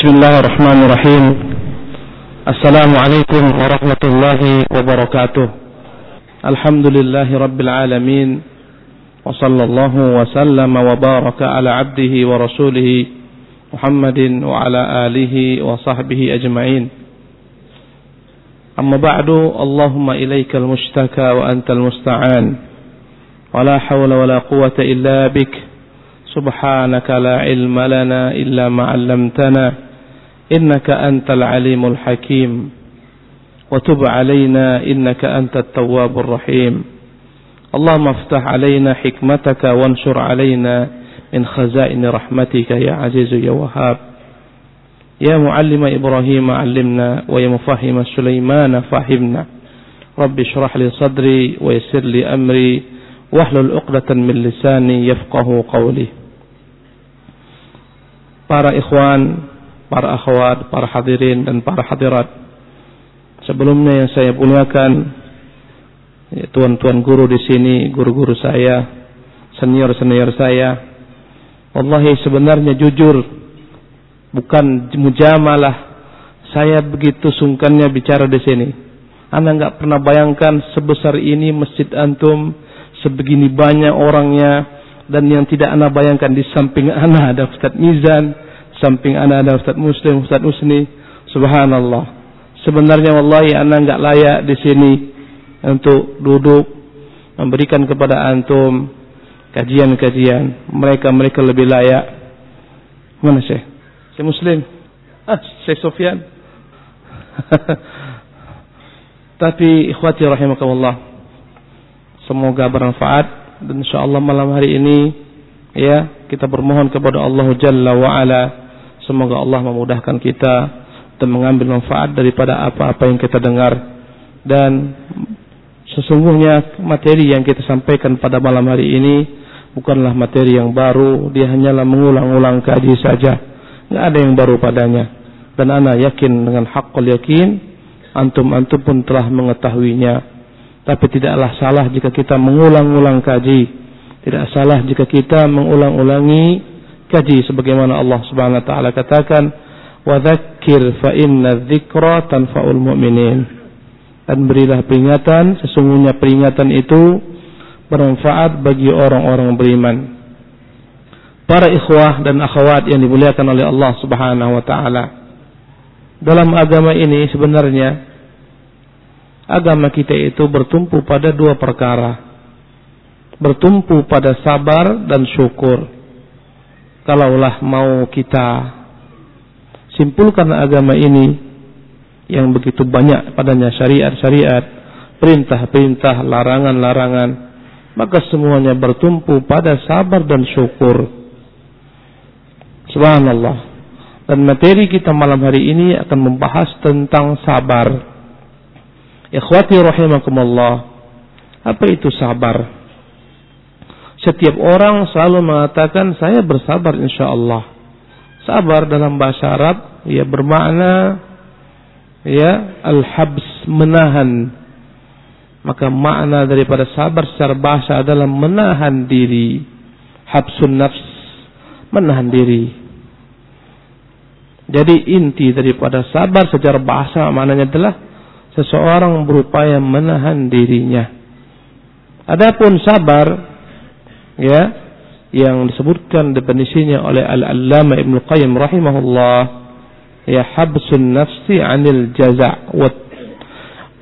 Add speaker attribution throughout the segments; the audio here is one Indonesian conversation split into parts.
Speaker 1: بسم الله الرحمن الرحيم. السلام عليكم ورحمة الله وبركاته. الحمد لله رب العالمين وصلى الله وسلم وبارك على عبده ورسوله محمد وعلى آله وصحبه أجمعين. أما بعد اللهم إليك المشتكى وأنت المستعان ولا حول ولا قوة إلا بك سبحانك لا علم لنا إلا ما علمتنا. إنك أنت العليم الحكيم. وتب علينا إنك أنت التواب الرحيم. اللهم افتح علينا حكمتك وانشر علينا من خزائن رحمتك يا عزيز يا وهاب. يا معلم إبراهيم علمنا ويا مفهم سليمان فهمنا. رب اشرح لي صدري ويسر لي أمري واحلل عقدة من لساني يفقه قولي. Para ikhwan, para akhwat, para hadirin dan para hadirat. Sebelumnya yang saya muliakan ya, tuan-tuan guru di sini, guru-guru saya, senior-senior saya. Wallahi sebenarnya jujur bukan mujamalah. Saya begitu sungkannya bicara di sini. Anda nggak pernah bayangkan sebesar ini masjid antum, sebegini banyak orangnya, dan yang tidak anda bayangkan di samping anda ada Ustaz Mizan, samping anda ada Ustaz Muslim, Ustaz Usni. Subhanallah. Sebenarnya wallahi anda enggak layak di sini untuk duduk memberikan kepada antum kajian-kajian. Mereka-mereka lebih layak. Mana Syekh? Syekh Muslim? Ah, Syekh Sofyan. Tapi ikhwati rahimakumullah. Semoga bermanfaat dan insyaallah malam hari ini ya kita bermohon kepada Allah Jalla wa ala semoga Allah memudahkan kita dan mengambil manfaat daripada apa-apa yang kita dengar. Dan sesungguhnya materi yang kita sampaikan pada malam hari ini bukanlah materi yang baru dia hanyalah mengulang-ulang kaji saja. Nggak ada yang baru padanya. Dan ana yakin dengan hakul yakin antum-antum pun telah mengetahuinya. Tapi tidaklah salah jika kita mengulang-ulang kaji. Tidak salah jika kita mengulang-ulangi kaji sebagaimana Allah Subhanahu wa taala katakan, "Wa dzakkir fa inna dzikra tanfa'ul mu'minin." Dan berilah peringatan, sesungguhnya peringatan itu bermanfaat bagi orang-orang beriman. Para ikhwah dan akhwat yang dimuliakan oleh Allah Subhanahu wa taala. Dalam agama ini sebenarnya agama kita itu bertumpu pada dua perkara. Bertumpu pada sabar dan syukur. Kalaulah mau kita simpulkan agama ini yang begitu banyak padanya syariat-syariat, perintah-perintah, larangan-larangan, maka semuanya bertumpu pada sabar dan syukur. Subhanallah. Dan materi kita malam hari ini akan membahas tentang sabar. Ikhwati rahimakumullah. Apa itu sabar? Setiap orang selalu mengatakan saya bersabar insyaallah. Sabar dalam bahasa Arab ya bermakna ya al-habs menahan. Maka makna daripada sabar secara bahasa adalah menahan diri. Habsun nafs menahan diri. Jadi inti daripada sabar secara bahasa maknanya adalah seseorang berupaya menahan dirinya. Adapun sabar ya yang disebutkan definisinya oleh Al-Allamah Ibnu Qayyim rahimahullah ya habsun nafsi 'anil jaza' wa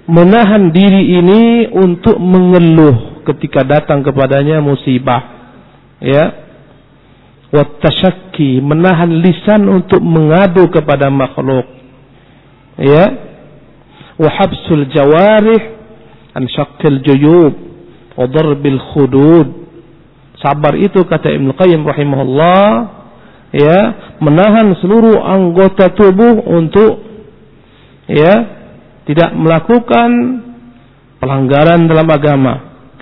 Speaker 1: menahan diri ini untuk mengeluh ketika datang kepadanya musibah. Ya wa tasyakki menahan lisan untuk mengadu kepada makhluk. Ya wa habsul jawarih an syaqqil juyub wa darbil khudud sabar itu kata Ibnu Qayyim rahimahullah ya menahan seluruh anggota tubuh untuk ya tidak melakukan pelanggaran dalam agama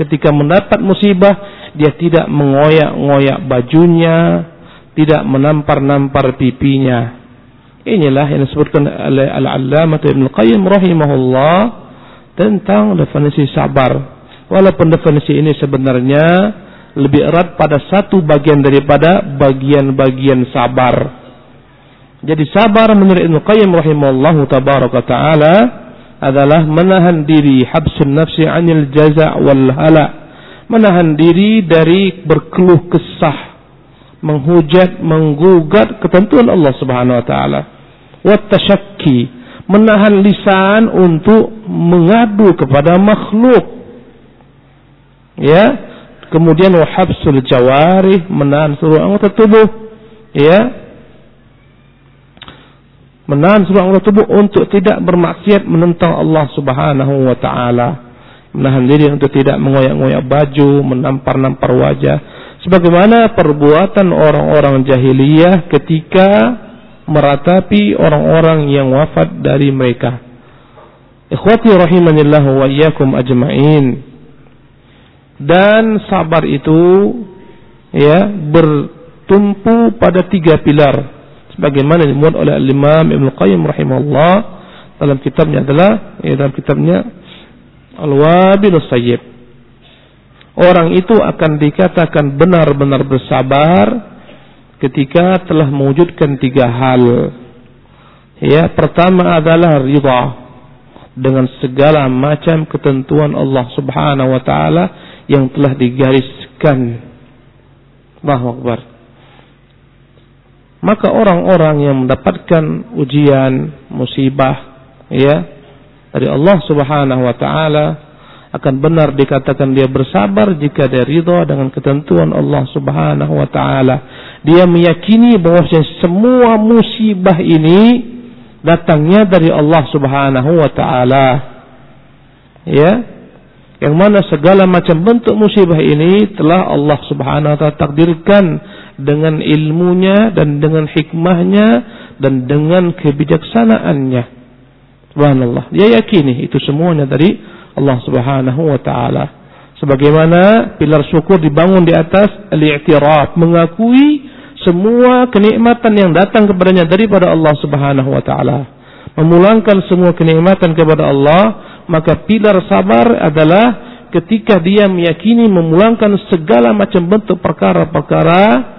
Speaker 1: ketika mendapat musibah dia tidak mengoyak-ngoyak bajunya tidak menampar-nampar pipinya Inilah yang disebutkan oleh Al-Allamah Ibn Qayyim rahimahullah tentang definisi sabar. Walaupun definisi ini sebenarnya lebih erat pada satu bagian daripada bagian-bagian sabar. Jadi sabar menurut Ibnu Qayyim rahimahullahu tabaraka taala adalah menahan diri habsun nafsi anil jaza' wal hala. Menahan diri dari berkeluh kesah, menghujat, menggugat ketentuan Allah Subhanahu wa taala. Wat tasyakki, menahan lisan untuk mengadu kepada makhluk. Ya, kemudian wahabsul jawarih menahan seluruh anggota tubuh. Ya, menahan seluruh anggota tubuh untuk tidak bermaksiat menentang Allah Subhanahu wa taala. Menahan diri untuk tidak mengoyak-ngoyak baju, menampar-nampar wajah sebagaimana perbuatan orang-orang jahiliyah ketika meratapi orang-orang yang wafat dari mereka. Ikhwati rahimanillah wa ajma'in. Dan sabar itu ya bertumpu pada tiga pilar. Sebagaimana dimuat oleh Imam Ibn Qayyim rahimahullah dalam kitabnya adalah ya, dalam kitabnya Al-Wabil Sayyib. Orang itu akan dikatakan benar-benar bersabar ketika telah mewujudkan tiga hal. Ya, pertama adalah ridha dengan segala macam ketentuan Allah Subhanahu wa taala yang telah digariskan. Allahu Akbar. Maka orang-orang yang mendapatkan ujian, musibah, ya, dari Allah Subhanahu wa taala akan benar dikatakan dia bersabar jika dia ridha dengan ketentuan Allah Subhanahu wa taala. Dia meyakini bahwa semua musibah ini datangnya dari Allah Subhanahu wa taala. Ya. Yang mana segala macam bentuk musibah ini telah Allah Subhanahu wa taala takdirkan dengan ilmunya dan dengan hikmahnya dan dengan kebijaksanaannya. Subhanallah. Dia yakini itu semuanya dari Allah Subhanahu wa taala. Sebagaimana pilar syukur dibangun di atas al-i'tiraf, mengakui semua kenikmatan yang datang kepadanya daripada Allah Subhanahu wa taala. Memulangkan semua kenikmatan kepada Allah, maka pilar sabar adalah ketika dia meyakini memulangkan segala macam bentuk perkara-perkara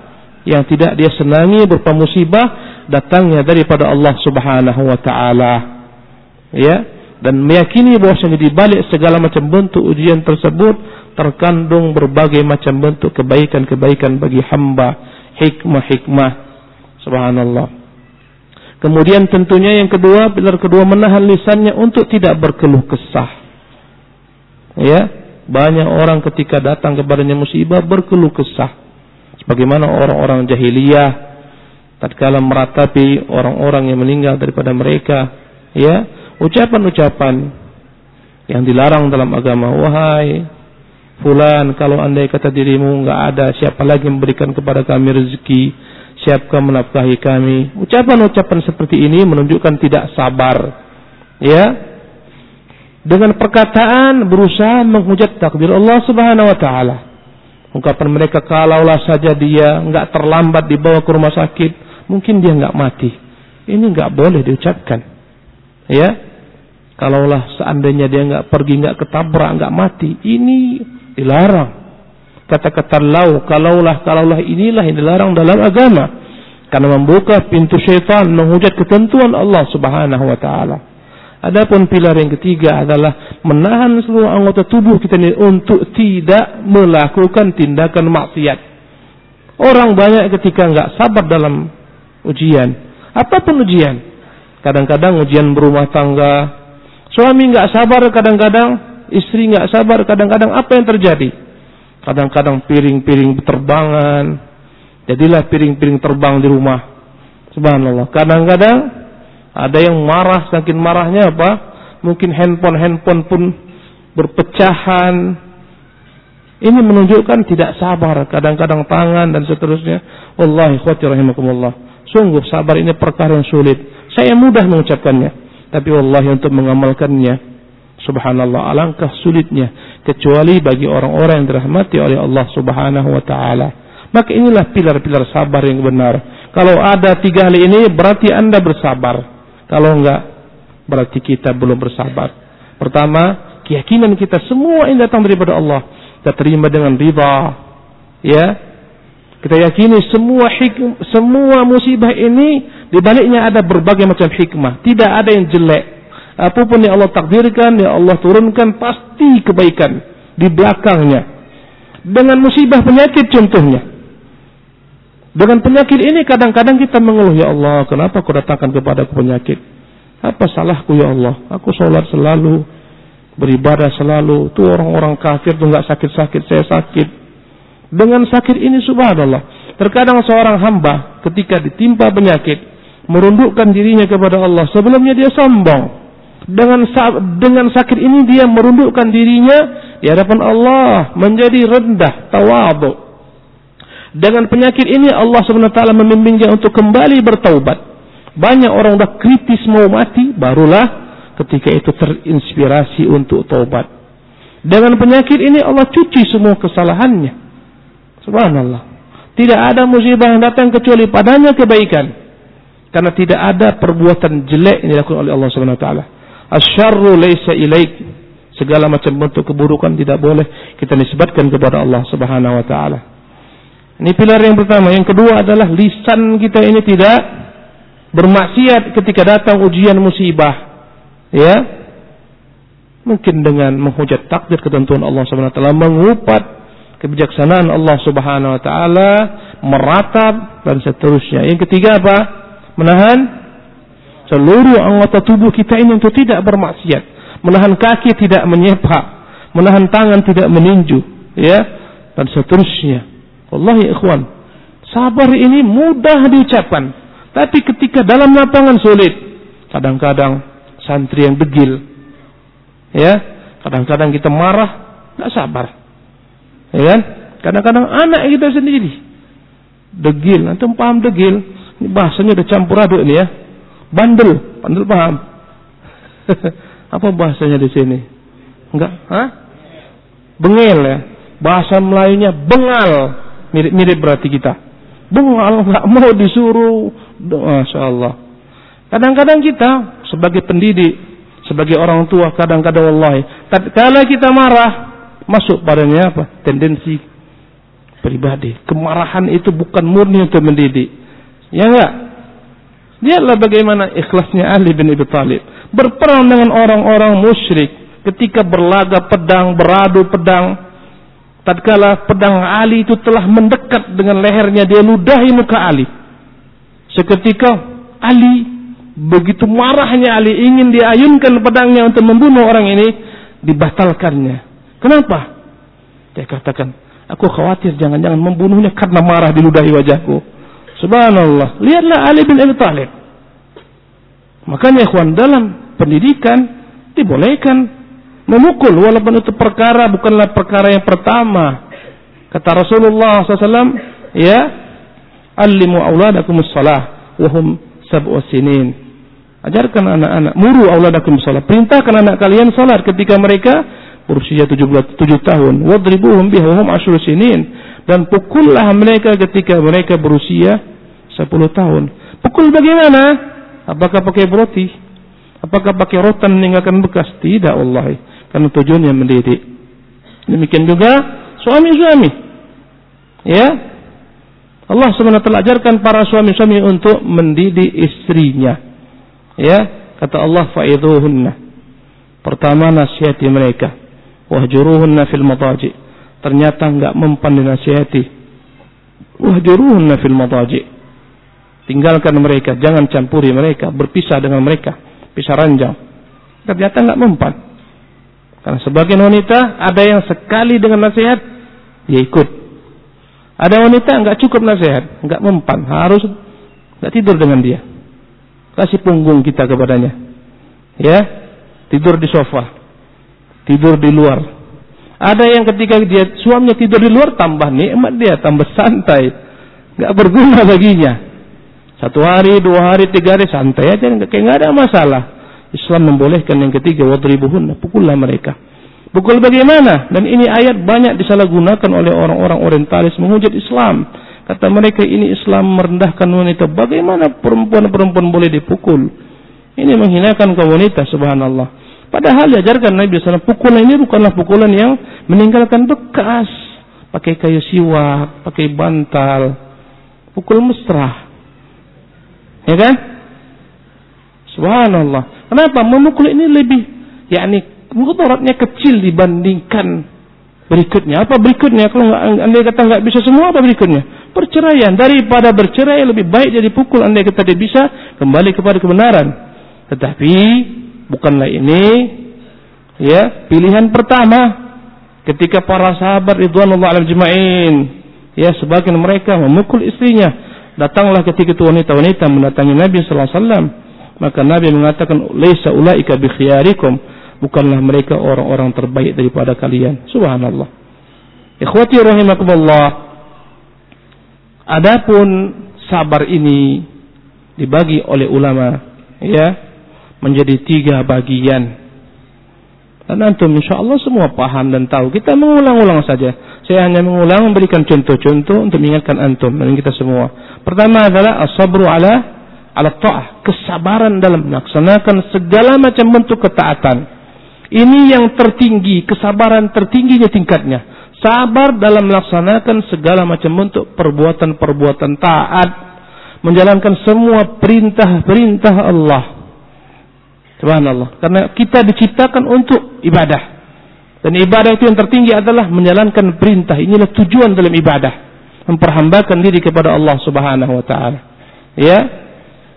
Speaker 1: yang tidak dia senangi berupa musibah datangnya daripada Allah Subhanahu wa taala. Ya, dan meyakini bahwasanya di balik segala macam bentuk ujian tersebut terkandung berbagai macam bentuk kebaikan-kebaikan bagi hamba, hikmah-hikmah. Subhanallah. Kemudian tentunya yang kedua, pilar kedua menahan lisannya untuk tidak berkeluh kesah. Ya, banyak orang ketika datang kepadanya musibah berkeluh kesah. Sebagaimana orang-orang jahiliyah tatkala meratapi orang-orang yang meninggal daripada mereka, ya, ucapan-ucapan yang dilarang dalam agama. Wahai fulan, kalau andai kata dirimu enggak ada, siapa lagi memberikan kepada kami rezeki? Siapkah menafkahi kami? Ucapan-ucapan seperti ini menunjukkan tidak sabar. Ya. Dengan perkataan berusaha menghujat takdir Allah Subhanahu wa taala. Ungkapan mereka kalaulah saja dia enggak terlambat dibawa ke rumah sakit, mungkin dia enggak mati. Ini enggak boleh diucapkan. Ya, Kalaulah seandainya dia nggak pergi, nggak ketabrak, nggak mati, ini dilarang. Kata-kata lau, kalaulah, kalaulah inilah yang dilarang dalam agama. Karena membuka pintu syaitan menghujat ketentuan Allah Subhanahu wa taala. Adapun pilar yang ketiga adalah menahan seluruh anggota tubuh kita ini untuk tidak melakukan tindakan maksiat. Orang banyak ketika nggak sabar dalam ujian, apa pun ujian. Kadang-kadang ujian berumah tangga, Suami nggak sabar kadang-kadang, istri nggak sabar kadang-kadang. Apa yang terjadi? Kadang-kadang piring-piring terbangan. Jadilah piring-piring terbang di rumah. Subhanallah. Kadang-kadang ada yang marah, saking marahnya apa? Mungkin handphone-handphone pun berpecahan. Ini menunjukkan tidak sabar. Kadang-kadang tangan dan seterusnya. Wallahi khawati rahimakumullah. Sungguh sabar ini perkara yang sulit. Saya mudah mengucapkannya. Tapi Allah untuk mengamalkannya Subhanallah alangkah sulitnya kecuali bagi orang-orang yang dirahmati oleh Allah Subhanahu wa taala. Maka inilah pilar-pilar sabar yang benar. Kalau ada tiga hal ini berarti Anda bersabar. Kalau enggak berarti kita belum bersabar. Pertama, keyakinan kita semua yang datang daripada Allah kita terima dengan riba. Ya. Kita yakini semua hikmah, semua musibah ini di baliknya ada berbagai macam hikmah. Tidak ada yang jelek. Apa pun yang Allah takdirkan, yang Allah turunkan pasti kebaikan di belakangnya. Dengan musibah penyakit contohnya. Dengan penyakit ini kadang-kadang kita mengeluh, Ya Allah, kenapa kau datangkan kepada penyakit? Apa salahku ya Allah? Aku sholat selalu, beribadah selalu. Tuh orang-orang kafir tuh nggak sakit-sakit, saya sakit. Dengan sakit ini subhanallah. Terkadang seorang hamba ketika ditimpa penyakit merundukkan dirinya kepada Allah. Sebelumnya dia sombong. Dengan dengan sakit ini dia merundukkan dirinya di hadapan Allah menjadi rendah, tawadhu. Dengan penyakit ini Allah SWT membimbingnya untuk kembali bertaubat. Banyak orang sudah kritis mau mati, barulah ketika itu terinspirasi untuk taubat. Dengan penyakit ini Allah cuci semua kesalahannya. Subhanallah. Tidak ada musibah yang datang kecuali padanya kebaikan. Karena tidak ada perbuatan jelek yang dilakukan oleh Allah Subhanahu wa taala. Asyarru laisa ilaik. Segala macam bentuk keburukan tidak boleh kita nisbatkan kepada Allah Subhanahu wa taala. Ini pilar yang pertama. Yang kedua adalah lisan kita ini tidak bermaksiat ketika datang ujian musibah. Ya. Mungkin dengan menghujat takdir ketentuan Allah Subhanahu wa taala, mengupat kebijaksanaan Allah Subhanahu wa taala, meratap dan seterusnya. Yang ketiga apa? Menahan seluruh anggota tubuh kita ini untuk tidak bermaksiat. Menahan kaki tidak menyepak, menahan tangan tidak meninju, ya, dan seterusnya. Wallahi ikhwan, sabar ini mudah diucapkan, tapi ketika dalam lapangan sulit. Kadang-kadang santri yang degil, ya, kadang-kadang kita marah, tidak sabar. Ya kan? Kadang-kadang anak kita sendiri degil, antum paham degil? Ini bahasanya udah campur aduk ini ya. Bandel, bandel paham? Apa bahasanya di sini? Enggak, hah? Bengel ya. Bahasa Melayunya bengal. Mirip-mirip berarti kita. Bengal, enggak mau disuruh. Masya Allah. Kadang-kadang kita sebagai pendidik, sebagai orang tua, kadang-kadang wallahi, kalau kita marah, masuk padanya apa? Tendensi pribadi. Kemarahan itu bukan murni untuk mendidik. Ya enggak? Lihatlah bagaimana ikhlasnya Ali bin Abi Thalib. Berperang dengan orang-orang musyrik. Ketika berlaga pedang, beradu pedang. Tatkala pedang Ali itu telah mendekat dengan lehernya. Dia ludahi muka Ali. Seketika Ali begitu marahnya Ali ingin diayunkan pedangnya untuk membunuh orang ini. Dibatalkannya. Kenapa? Dia katakan, aku khawatir jangan-jangan membunuhnya karena marah diludahi wajahku. Subhanallah. Lihatlah Ali bin Abi Thalib. Makanya ikhwan dalam pendidikan dibolehkan memukul walaupun itu perkara bukanlah perkara yang pertama. Kata Rasulullah SAW, ya, alimu auladakumus salah wahum sab'u sinin. Ajarkan anak-anak, muru auladakum salat. Perintahkan anak kalian salat ketika mereka berusia 17 tahun. Wadribuhum bihum asyur sinin. Dan pukullah mereka ketika mereka berusia 10 tahun. Pukul bagaimana? Apakah pakai roti? Apakah pakai rotan meninggalkan bekas? Tidak Allah. Karena tujuannya mendidik. Demikian juga suami-suami. Ya. Allah SWT ajarkan para suami-suami untuk mendidik istrinya. Ya. Kata Allah fa'idhuhunna. Pertama nasihati mereka wahjuruhunna fil madaji ternyata enggak mempan dinasihati. Wahjuruhunna fil madaji. Tinggalkan mereka jangan campuri mereka berpisah dengan mereka pisah ranjang ternyata enggak mempan. Karena sebagian wanita ada yang sekali dengan nasihat dia ikut. Ada wanita enggak cukup nasihat enggak mempan harus enggak tidur dengan dia. Kasih punggung kita kepadanya. Ya tidur di sofa tidur di luar. Ada yang ketika dia suaminya tidur di luar tambah nikmat dia, tambah santai. Gak berguna baginya. Satu hari, dua hari, tiga hari santai aja, kayak nggak ada masalah. Islam membolehkan yang ketiga, wadribuhunna, pukullah mereka. Pukul bagaimana? Dan ini ayat banyak disalahgunakan oleh orang-orang orientalis menghujat Islam. Kata mereka ini Islam merendahkan wanita. Bagaimana perempuan-perempuan boleh dipukul? Ini menghinakan kaum wanita, subhanallah. Padahal diajarkan Nabi SAW, pukulan ini bukanlah pukulan yang meninggalkan bekas. pakai kayu siwak, pakai bantal, pukul mesra. Ya kan? Subhanallah. Kenapa? Memukul ini lebih yakni mudaratnya kecil dibandingkan berikutnya. Apa berikutnya? Kalau anda kata nggak bisa semua, apa berikutnya? Perceraian. Daripada bercerai lebih baik jadi pukul anda kata dia bisa kembali kepada kebenaran. Tetapi bukanlah ini ya pilihan pertama ketika para sahabat ridwanullah alam jema'in ya sebagian mereka memukul istrinya. Datanglah ketika itu wanita-wanita mendatangi Nabi sallallahu alaihi wasallam. Maka Nabi mengatakan laisa ulaika bi khiyarikum. Bukanlah mereka orang-orang terbaik daripada kalian. Subhanallah. Ikhwati rahimakumullah. Adapun sabar ini dibagi oleh ulama ya menjadi tiga bagian. Dan antum insya Allah semua paham dan tahu. Kita mengulang-ulang saja. Saya hanya mengulang memberikan contoh-contoh untuk mengingatkan antum dan kita semua. Pertama adalah asabru ala ala ta'ah, kesabaran dalam melaksanakan segala macam bentuk ketaatan. Ini yang tertinggi, kesabaran tertingginya tingkatnya. Sabar dalam melaksanakan segala macam bentuk perbuatan-perbuatan taat, menjalankan semua perintah-perintah Allah Subhanallah. Karena kita diciptakan untuk ibadah. Dan ibadah itu yang tertinggi adalah menjalankan perintah. Inilah tujuan dalam ibadah. Memperhambakan diri kepada Allah Subhanahu wa taala. Ya.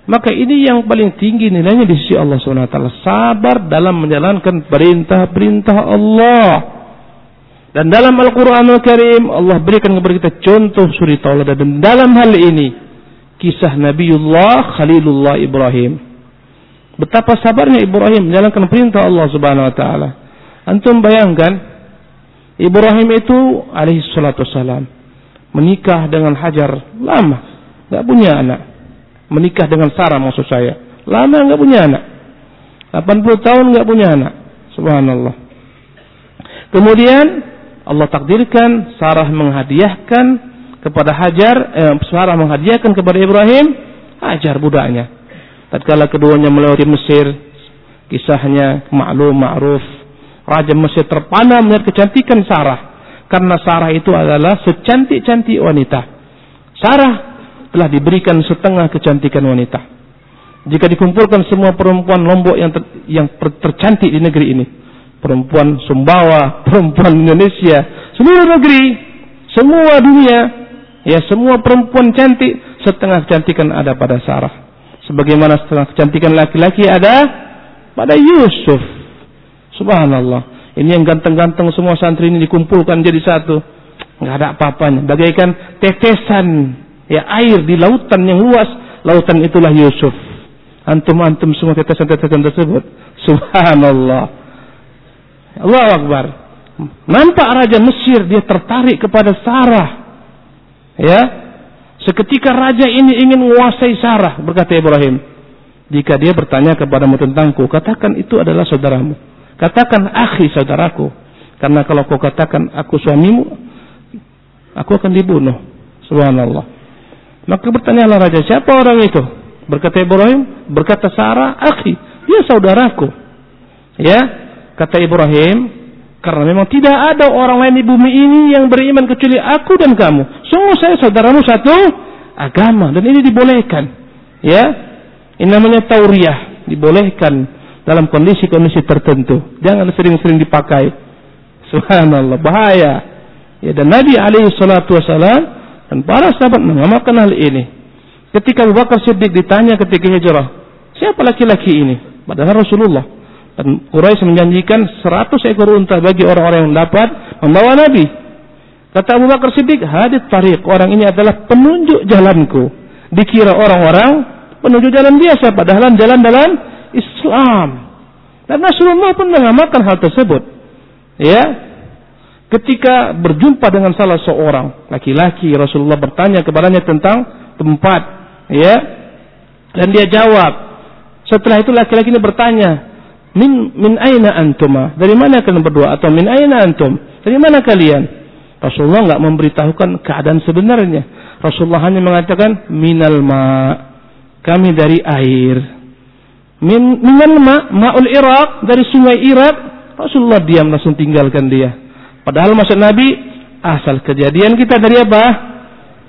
Speaker 1: Maka ini yang paling tinggi nilainya di sisi Allah Subhanahu wa taala. Sabar dalam menjalankan perintah-perintah Allah. Dan dalam Al-Qur'anul Karim Allah berikan kepada kita contoh suri tauladan dan dalam hal ini kisah Nabiullah Khalilullah Ibrahim Betapa sabarnya Ibrahim menjalankan perintah Allah Subhanahu wa taala. Antum bayangkan Ibrahim itu alaihi salatu wassalam menikah dengan Hajar lama, enggak punya anak. Menikah dengan Sarah maksud saya. Lama enggak punya anak. 80 tahun enggak punya anak. Subhanallah. Kemudian Allah takdirkan Sarah menghadiahkan kepada Hajar, eh, Sarah menghadiahkan kepada Ibrahim Hajar budaknya. Tatkala keduanya melewati Mesir, kisahnya maklum ma'ruf. Raja Mesir terpana melihat kecantikan Sarah. Karena Sarah itu adalah secantik-cantik wanita. Sarah telah diberikan setengah kecantikan wanita. Jika dikumpulkan semua perempuan lombok yang ter, yang tercantik di negeri ini, perempuan Sumbawa, perempuan Indonesia, seluruh negeri, semua dunia, ya semua perempuan cantik, setengah kecantikan ada pada Sarah sebagaimana kecantikan laki-laki ada pada Yusuf. Subhanallah. Ini yang ganteng-ganteng semua santri ini dikumpulkan jadi satu. Enggak ada apa-apanya. Bagaikan tetesan ya air di lautan yang luas. Lautan itulah Yusuf. Antum-antum semua tetesan-tetesan tersebut. Subhanallah. Allah Akbar. Nampak Raja Mesir dia tertarik kepada Sarah. Ya, Seketika raja ini ingin menguasai Sarah, berkata Ibrahim. Jika dia bertanya kepadamu tentangku, katakan itu adalah saudaramu. Katakan akhi saudaraku. Karena kalau kau katakan aku suamimu, aku akan dibunuh. Subhanallah. Maka bertanyalah raja, siapa orang itu? Berkata Ibrahim, berkata Sarah, akhi, dia saudaraku. Ya, kata Ibrahim, karena memang tidak ada orang lain di bumi ini yang beriman kecuali aku dan kamu. Sungguh saya saudaramu satu agama dan ini dibolehkan. Ya. Ini namanya tauriah, dibolehkan dalam kondisi-kondisi tertentu. Jangan sering-sering dipakai. Subhanallah, bahaya. Ya dan Nabi alaihi salatu wasalam dan para sahabat mengamalkan hal ini. Ketika Abu Bakar Siddiq ditanya ketika hijrah, siapa laki-laki ini? Padahal Rasulullah dan Quraisy menjanjikan 100 ekor unta bagi orang-orang yang dapat membawa Nabi. Kata Abu Bakar Siddiq, hadit tariq. Orang ini adalah penunjuk jalanku. Dikira orang-orang penunjuk jalan biasa. Padahal jalan dalam Islam. Dan Rasulullah pun mengamalkan hal tersebut. Ya, ketika berjumpa dengan salah seorang laki-laki Rasulullah bertanya kepadanya tentang tempat ya dan dia jawab setelah itu laki-laki ini bertanya min min aina antuma dari mana kalian berdua atau min aina antum dari mana kalian Rasulullah enggak memberitahukan keadaan sebenarnya Rasulullah hanya mengatakan minal ma kami dari air min minal ma maul Irak dari sungai Irak Rasulullah diam langsung tinggalkan dia padahal maksud Nabi Asal kejadian kita dari apa?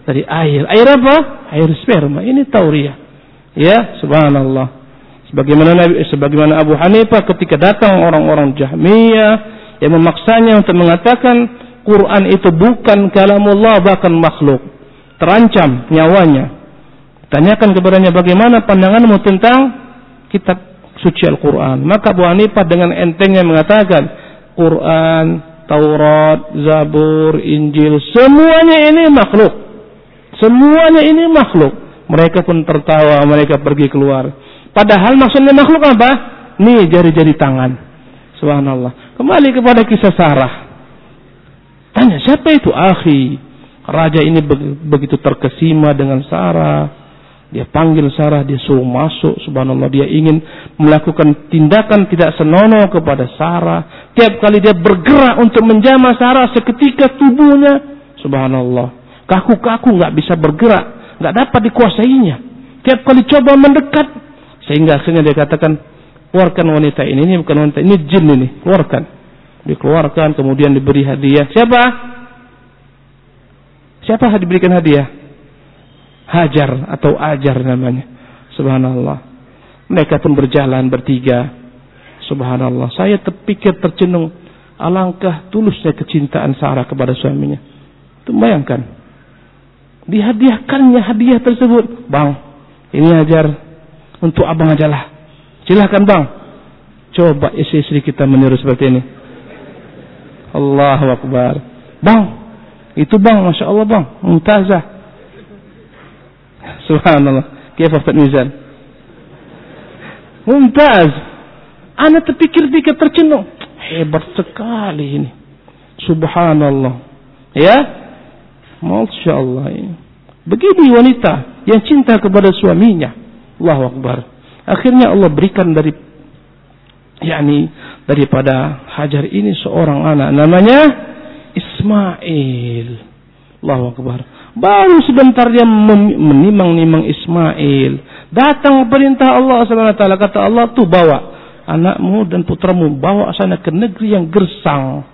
Speaker 1: Dari air. Air apa? Air sperma. Ini tauriah. Ya, subhanallah. Sebagaimana Nabi, sebagaimana Abu Hanifah ketika datang orang-orang Jahmiyah yang memaksanya untuk mengatakan Quran itu bukan kalamullah bahkan makhluk. Terancam nyawanya. Tanyakan kepadanya bagaimana pandanganmu tentang kitab suci Al-Quran. Maka Abu Hanifah dengan entengnya mengatakan Quran, Taurat, Zabur, Injil, semuanya ini makhluk. Semuanya ini makhluk. Mereka pun tertawa, mereka pergi keluar. Padahal maksudnya makhluk apa? Nih jari-jari tangan. Subhanallah. Kembali kepada kisah Sarah. Tanya, siapa itu akhi? Raja ini begitu terkesima dengan Sarah. Dia panggil Sarah, dia suruh masuk. Subhanallah, dia ingin melakukan tindakan tidak senonoh kepada Sarah. Tiap kali dia bergerak untuk menjamah Sarah, seketika tubuhnya, Subhanallah, kaku-kaku nggak bisa bergerak, nggak dapat dikuasainya. Tiap kali coba mendekat, sehingga akhirnya dia katakan, keluarkan wanita ini, ini bukan wanita, ini jin ini, keluarkan. Dikeluarkan, kemudian diberi hadiah. Siapa? Siapa diberikan hadiah? Hajar atau Ajar namanya. Subhanallah. Mereka pun berjalan bertiga. Subhanallah. Saya terpikir tercenung. Alangkah tulusnya kecintaan Sarah kepada suaminya. Itu bayangkan. Dihadiahkannya hadiah tersebut. Bang, ini Hajar. Untuk abang aja lah. Silahkan bang. Coba istri-istri kita meniru seperti ini. Allahu Akbar. Bang, itu bang, Masya Allah bang. Mumtazah. Subhanallah. Kaya Ustaz Mizan? Mumtaz. Ana terpikir-pikir tercenung. Hebat sekali ini. Subhanallah. Ya? Masya Allah. Begini wanita yang cinta kepada suaminya. Allahu Akbar. Akhirnya Allah berikan dari yakni daripada Hajar ini seorang anak namanya Ismail. Allahu Akbar. Baru sebentar dia menimang-nimang Ismail. Datang perintah Allah SWT. Kata Allah tuh bawa anakmu dan putramu. Bawa sana ke negeri yang gersang.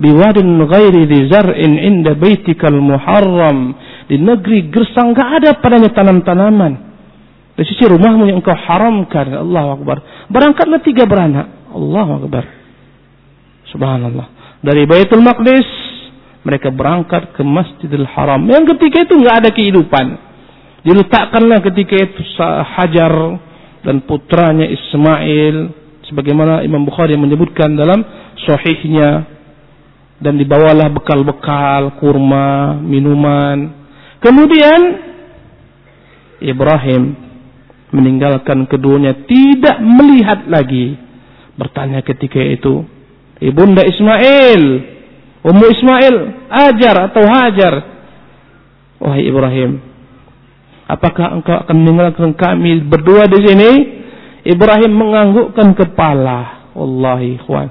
Speaker 1: Biwadin ghairi di zar'in inda baitikal muharram. Di negeri gersang gak ada padanya tanam-tanaman. Di sisi rumahmu yang engkau haramkan. Allah Akbar. Berangkatlah tiga beranak. Allah Akbar. Subhanallah. Dari Baitul Maqdis mereka berangkat ke Masjidil Haram. Yang ketika itu nggak ada kehidupan. Diletakkanlah ketika itu Hajar dan putranya Ismail sebagaimana Imam Bukhari menyebutkan dalam sahihnya dan dibawalah bekal-bekal kurma, minuman. Kemudian Ibrahim meninggalkan keduanya tidak melihat lagi. Bertanya ketika itu, Ibunda Ismail, Ummu Ismail, ajar atau hajar. Wahai Ibrahim, apakah engkau akan meninggalkan kami berdua di sini? Ibrahim menganggukkan kepala. Wallahi, ikhwan.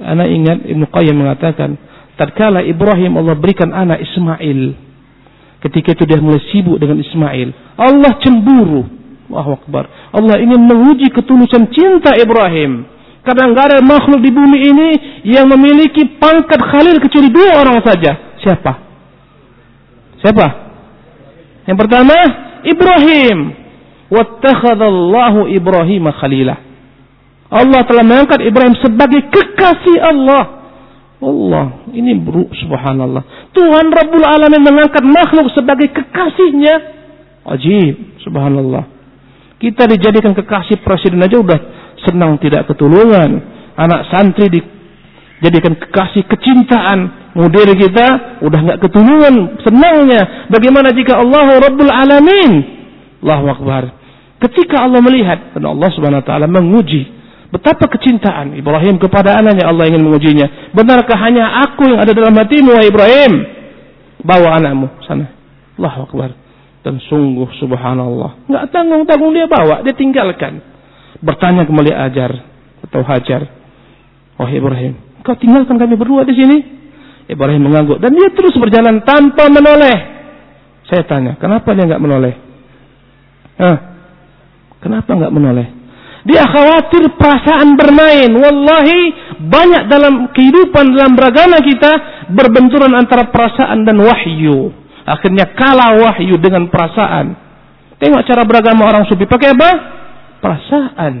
Speaker 1: Anak ingat Ibnu Qayyim mengatakan, tatkala Ibrahim Allah berikan anak Ismail, ketika itu dia mulai sibuk dengan Ismail, Allah cemburu. Allahu Akbar. Allah ingin menguji ketulusan cinta Ibrahim. Karena nggak ada makhluk di bumi ini yang memiliki pangkat khalil kecuali dua orang saja. Siapa? Siapa? Yang pertama, Ibrahim. Wattakhadallahu Ibrahim khalilah. Allah telah mengangkat Ibrahim sebagai kekasih Allah. Allah, ini bro, subhanallah. Tuhan Rabbul Alamin mengangkat makhluk sebagai kekasihnya. Ajib, subhanallah. Kita dijadikan kekasih presiden aja udah senang tidak ketulungan. Anak santri dijadikan kekasih kecintaan. Mudir kita udah nggak ketulungan, senangnya. Bagaimana jika Allah Rabbul Alamin? Allahu Akbar. Ketika Allah melihat dan Allah Subhanahu wa taala menguji betapa kecintaan Ibrahim kepada anaknya Allah ingin mengujinya. Benarkah hanya aku yang ada dalam hatimu wahai Ibrahim? Bawa anakmu sana. Allahu Akbar. Dan sungguh subhanallah. Nggak tanggung-tanggung dia bawa, dia tinggalkan bertanya kembali Ajar atau Hajar, "Wahai Ibrahim, kau tinggalkan kami berdua di sini?" Ibrahim mengangguk dan dia terus berjalan tanpa menoleh. Saya tanya, kenapa dia nggak menoleh? Hah? Kenapa nggak menoleh? Dia khawatir perasaan bermain. Wallahi banyak dalam kehidupan dalam beragama kita berbenturan antara perasaan dan wahyu. Akhirnya kalah wahyu dengan perasaan. Tengok cara beragama orang sufi. Pakai apa? Perasaan.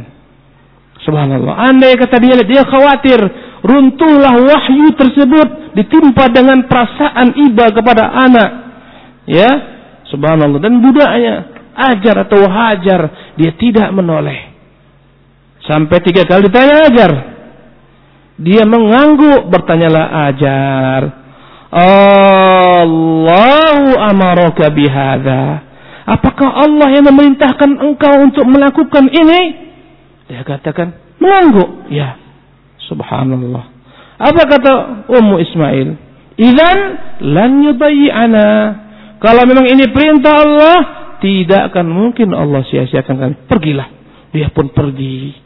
Speaker 1: Subhanallah. Andai kata dia, dia khawatir. Runtuhlah wahyu tersebut. Ditimpa dengan perasaan iba kepada anak. Ya. Subhanallah. Dan budaknya. Ajar atau hajar. Dia tidak menoleh. Sampai tiga kali ditanya ajar. Dia mengangguk. Bertanyalah ajar. Allahu amaraka bihada. Apakah Allah yang memerintahkan engkau untuk melakukan ini? Dia katakan, mengangguk. Ya. Subhanallah. Apa kata Ummu Ismail? Idan lan yubayyi'ana. Kalau memang ini perintah Allah, tidak akan mungkin Allah sia-siakan kami. Pergilah. Dia pun pergi.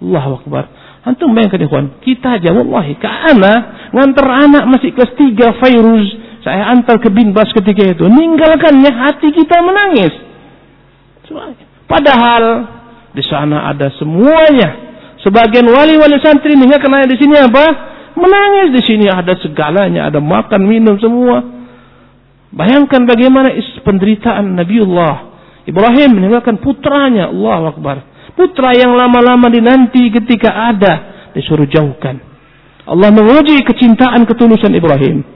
Speaker 1: Allahu Akbar. Antum bayangkan ikhwan, kita aja wallahi ana ngantar anak masih kelas 3 Fairuz, saya antar ke Binbas ketika itu, ninggalkannya hati kita menangis. Padahal di sana ada semuanya. Sebagian wali-wali santri karena di sini apa? Menangis di sini ada segalanya, ada makan, minum semua. Bayangkan bagaimana penderitaan Nabiullah Ibrahim meninggalkan putranya, Allah Akbar. Putra yang lama-lama dinanti ketika ada disuruh jauhkan. Allah menguji kecintaan ketulusan Ibrahim.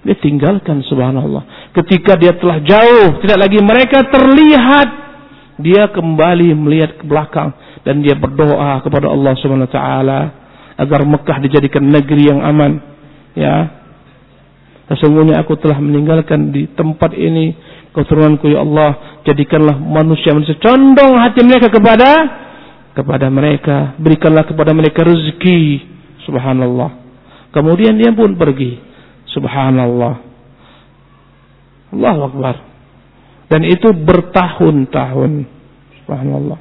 Speaker 1: Dia tinggalkan subhanallah. Ketika dia telah jauh, tidak lagi mereka terlihat. Dia kembali melihat ke belakang dan dia berdoa kepada Allah Subhanahu wa taala agar Mekah dijadikan negeri yang aman. Ya. Sesungguhnya aku telah meninggalkan di tempat ini keturunanku ya Allah jadikanlah manusia manusia condong hati mereka kepada kepada mereka. Berikanlah kepada mereka rezeki. Subhanallah. Kemudian dia pun pergi. Subhanallah. Allahu akbar. Dan itu bertahun-tahun. Subhanallah.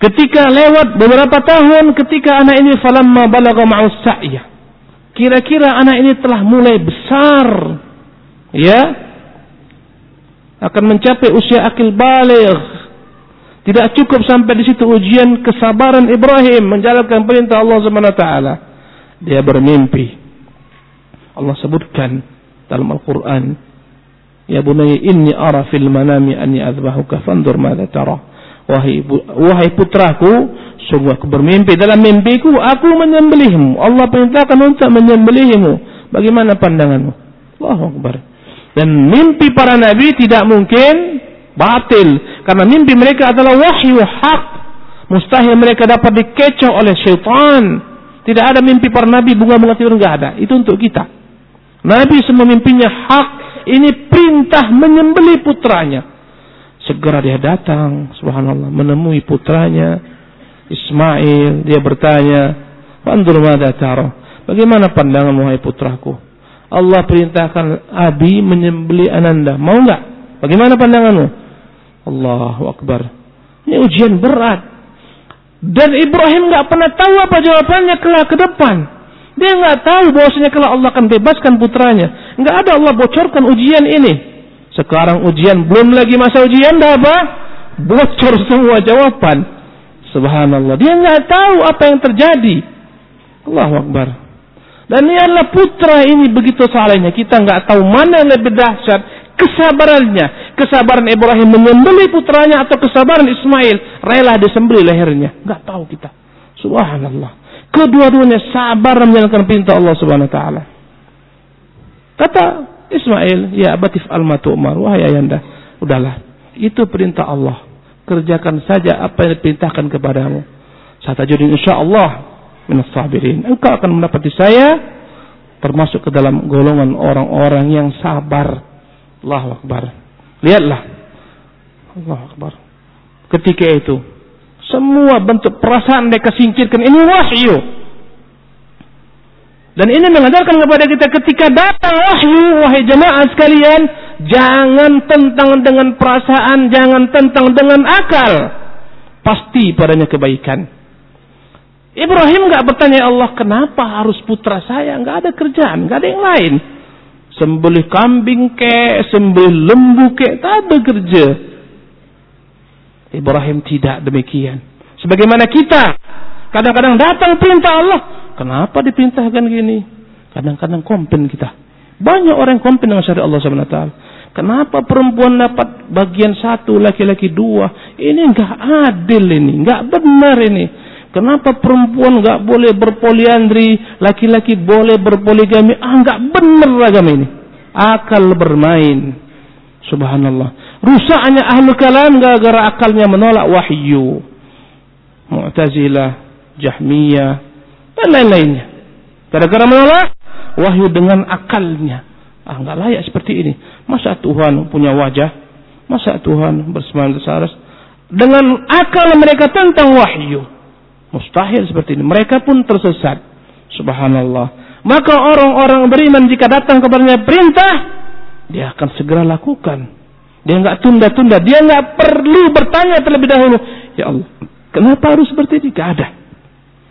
Speaker 1: Ketika lewat beberapa tahun ketika anak ini falamma balagha ma'us sa'ya kira-kira anak ini telah mulai besar. Ya akan mencapai usia akil balik. Tidak cukup sampai di situ ujian kesabaran Ibrahim menjalankan perintah Allah Subhanahu wa taala. Dia bermimpi. Allah sebutkan dalam Al-Qur'an, "Ya bunayya inni ara fil manami anni adbahuka fanzur madza tara." Wahai wahai putraku, sungguh aku bermimpi dalam mimpiku aku menyembelihmu. Allah perintahkan untuk menyembelihmu. Bagaimana pandanganmu? Allahu Akbar. Dan mimpi para nabi tidak mungkin batil. Karena mimpi mereka adalah wahyu hak. Mustahil mereka dapat dikecoh oleh syaitan. Tidak ada mimpi para nabi bunga-bunga tidur nggak ada. Itu untuk kita. Nabi semua mimpinya hak. Ini perintah menyembeli putranya. Segera dia datang, subhanallah, menemui putranya Ismail. Dia bertanya, Pandur Bagaimana pandangan wahai putraku? Allah perintahkan Abi menyembeli Ananda. Mau nggak? Bagaimana pandanganmu? Allahu Akbar. Ini ujian berat. Dan Ibrahim nggak pernah tahu apa jawabannya kelak ke depan. Dia nggak tahu bahwasanya kalau Allah akan bebaskan putranya. Nggak ada Allah bocorkan ujian ini. Sekarang ujian belum lagi masa ujian dah apa? Bocor semua jawaban. Subhanallah. Dia nggak tahu apa yang terjadi. Allahu Akbar. Dan ini adalah putra ini begitu salehnya. Kita nggak tahu mana yang lebih dahsyat kesabarannya. Kesabaran Ibrahim menyembeli putranya atau kesabaran Ismail rela disembeli lehernya. Nggak tahu kita. Subhanallah. Kedua-duanya sabar menjalankan perintah Allah Subhanahu wa taala. Kata Ismail, "Ya abatif al-matu umar." Wahai ayanda, udahlah. Itu perintah Allah. Kerjakan saja apa yang diperintahkan kepadamu. Satajudin insyaallah minas sabirin. Engkau akan mendapati saya termasuk ke dalam golongan orang-orang yang sabar. Allahu Akbar. Lihatlah. Allahu Akbar. Ketika itu, semua bentuk perasaan mereka singkirkan. Ini wahyu. Dan ini mengajarkan kepada kita ketika datang wahyu, wahai jemaah sekalian, jangan tentang dengan perasaan, jangan tentang dengan akal. Pasti padanya kebaikan. Ibrahim nggak bertanya Allah kenapa harus putra saya nggak ada kerjaan nggak ada yang lain sembelih kambing ke sembelih lembu ke tak ada kerja Ibrahim tidak demikian sebagaimana kita kadang-kadang datang perintah Allah kenapa diperintahkan gini Kadang-kadang komplain kita. Banyak orang komplain dengan syariat Allah taala. Kenapa perempuan dapat bagian satu, laki-laki dua? Ini enggak adil ini, enggak benar ini. Kenapa perempuan enggak boleh berpoliandri, laki-laki boleh berpoligami? Ah, enggak benar agama ini. Akal bermain. Subhanallah. Rusaknya ahlu kalam gara-gara akalnya menolak wahyu. Mu'tazilah, Jahmiyah, dan lain-lainnya. Gara-gara menolak wahyu dengan akalnya. Ah, enggak layak seperti ini. Masa Tuhan punya wajah? Masa Tuhan bersemayam saras? Dengan akal mereka tentang wahyu. Mustahil seperti ini. Mereka pun tersesat. Subhanallah. Maka orang-orang beriman jika datang kepadanya perintah, dia akan segera lakukan. Dia enggak tunda-tunda. Dia enggak perlu bertanya terlebih dahulu. Ya Allah, kenapa harus seperti ini? Tidak ada.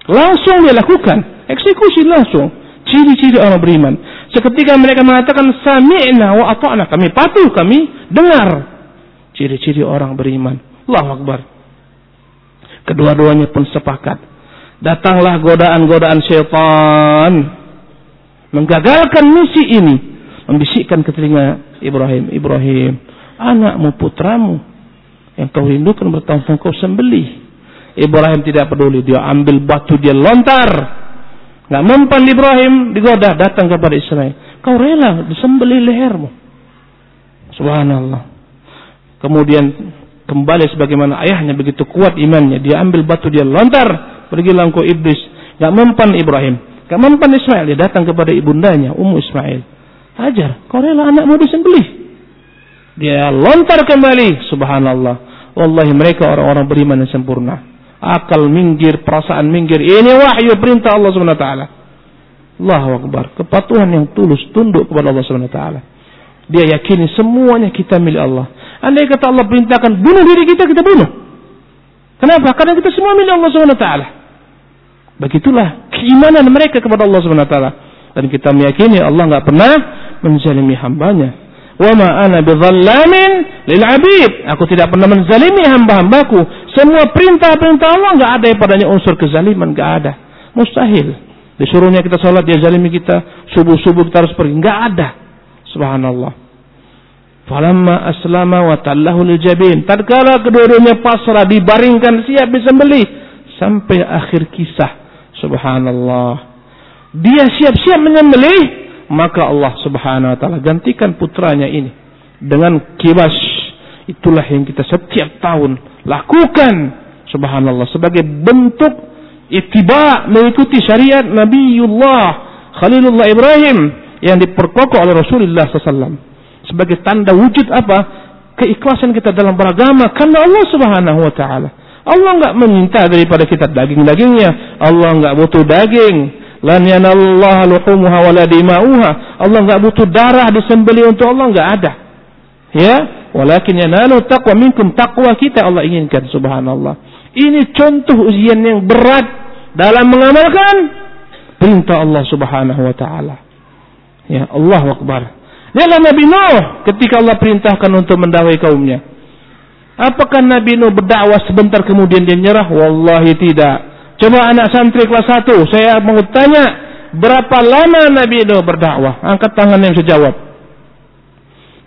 Speaker 1: Langsung dia lakukan. Eksekusi langsung. Ciri-ciri orang beriman. Seketika mereka mengatakan sami'na wa ata'na, kami patuh, kami dengar. Ciri-ciri orang beriman. Allahu Akbar. Kedua-duanya pun sepakat. Datanglah godaan-godaan syaitan. Menggagalkan misi ini. Membisikkan ke telinga Ibrahim. Ibrahim, anakmu, putramu. Yang kau rindukan bertahun-tahun kau sembelih. Ibrahim tidak peduli. Dia ambil batu, dia lontar Nggak mempan Ibrahim digoda datang kepada Ismail. Kau rela disembelih lehermu. Subhanallah. Kemudian kembali sebagaimana ayahnya begitu kuat imannya. Dia ambil batu dia lontar pergi langkau iblis. Nggak mempan Ibrahim. Nggak mempan Ismail. Dia datang kepada ibundanya Ummu Ismail. Ajar, kau rela anakmu disembelih. Dia lontar kembali. Subhanallah. Wallahi mereka orang-orang beriman yang sempurna akal minggir, perasaan minggir. Ini wahyu perintah Allah Subhanahu wa taala. Allahu akbar. Kepatuhan yang tulus tunduk kepada Allah Subhanahu wa taala. Dia yakini semuanya kita milik Allah. Andai kata Allah perintahkan bunuh diri kita, kita bunuh. Kenapa? Karena kita semua milik Allah Subhanahu taala. Begitulah keimanan mereka kepada Allah Subhanahu taala. Dan kita meyakini Allah enggak pernah menzalimi hambanya. Wa ma ana bidhallamin lil abid. Aku tidak pernah menzalimi hamba-hambaku. Semua perintah-perintah Allah nggak ada yang padanya unsur kezaliman, nggak ada. Mustahil. Disuruhnya kita sholat dia zalimi kita, subuh-subuh kita harus pergi, nggak ada. Subhanallah. Falamma aslama wa tallahu jabin. Tatkala kedua-duanya pasrah dibaringkan siap disembelih sampai akhir kisah. Subhanallah. Dia siap-siap menyembelih, maka Allah Subhanahu wa taala gantikan putranya ini dengan kibas. Itulah yang kita setiap tahun lakukan subhanallah sebagai bentuk ittiba mengikuti syariat Nabiullah Khalilullah Ibrahim yang diperkokoh oleh Rasulullah SAW sebagai tanda wujud apa keikhlasan kita dalam beragama karena Allah Subhanahu wa taala. Allah enggak meminta daripada kita daging-dagingnya. Allah enggak butuh daging. Lan yanallahu luhumuha wala dima'uha. Allah enggak butuh darah disembelih untuk Allah enggak ada. Ya, Walakin yanalu taqwa minkum taqwa kita Allah inginkan subhanallah. Ini contoh ujian yang berat dalam mengamalkan perintah Allah Subhanahu wa taala. Ya, Allah Akbar. Lihatlah Nabi Nuh ketika Allah perintahkan untuk mendakwai kaumnya. Apakah Nabi Nuh berdakwah sebentar kemudian dia menyerah? Wallahi tidak. Coba anak santri kelas 1, saya mau tanya, berapa lama Nabi Nuh berdakwah? Angkat tangan yang saya jawab.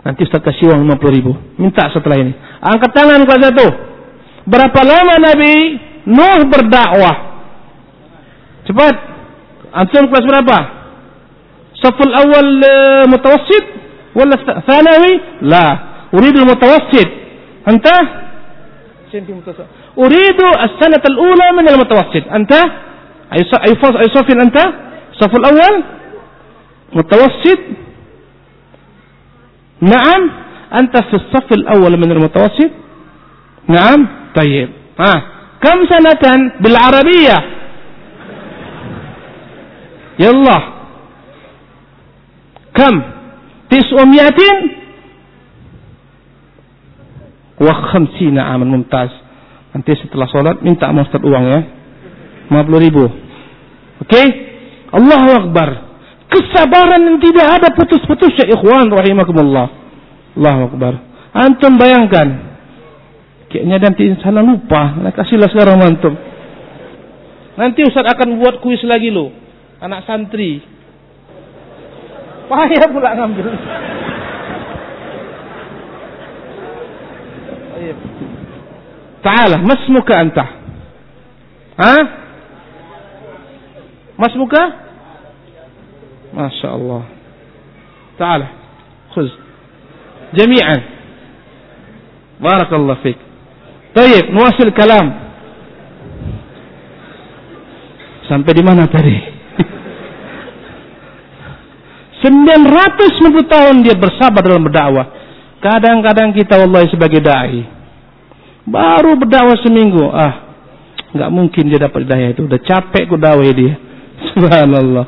Speaker 1: Nanti Ustaz kasih uang 50 ribu. Minta setelah ini. Angkat tangan kelas satu. Berapa lama Nabi Nuh berdakwah? Cepat. Antum kelas berapa? Saful awal mutawassit? Wala thanawi? La. Uridu mutawassit. Anta? أريد السنة الأولى من المتوسط. أنت؟ أي صف أنت؟ صف الأول؟ متوسط. نعم. أنت في الصف الأول من المتوسط؟ نعم. طيب. ها. كم سنة بالعربية؟ يلا. كم؟ tis'umiyatin wa khamsina aman mumtaz. Nanti setelah sholat minta monster uangnya, uang ya. 50 ribu. Oke? Okay? Allahu Akbar. Kesabaran yang tidak ada putus-putus ya ikhwan rahimakumullah. Allah Akbar. Antum bayangkan. Kayaknya nanti sana lupa. Nah, kasihlah sekarang antum. Nanti Ustaz akan buat kuis lagi loh. Anak santri. Payah pula ngambil. Ta'ala, masmuka anta? Hah? Masmuka? Masya Allah. Ta'ala, khuz. Jami'an. Barakallah fik. Tayyib, nuasil kalam. Sampai di mana tadi? 990 tahun dia bersabar dalam berdakwah. Kadang-kadang kita wallahi sebagai dai baru berdakwah seminggu, ah nggak mungkin dia dapat hidayah itu. Udah capek ku dakwah dia. Subhanallah.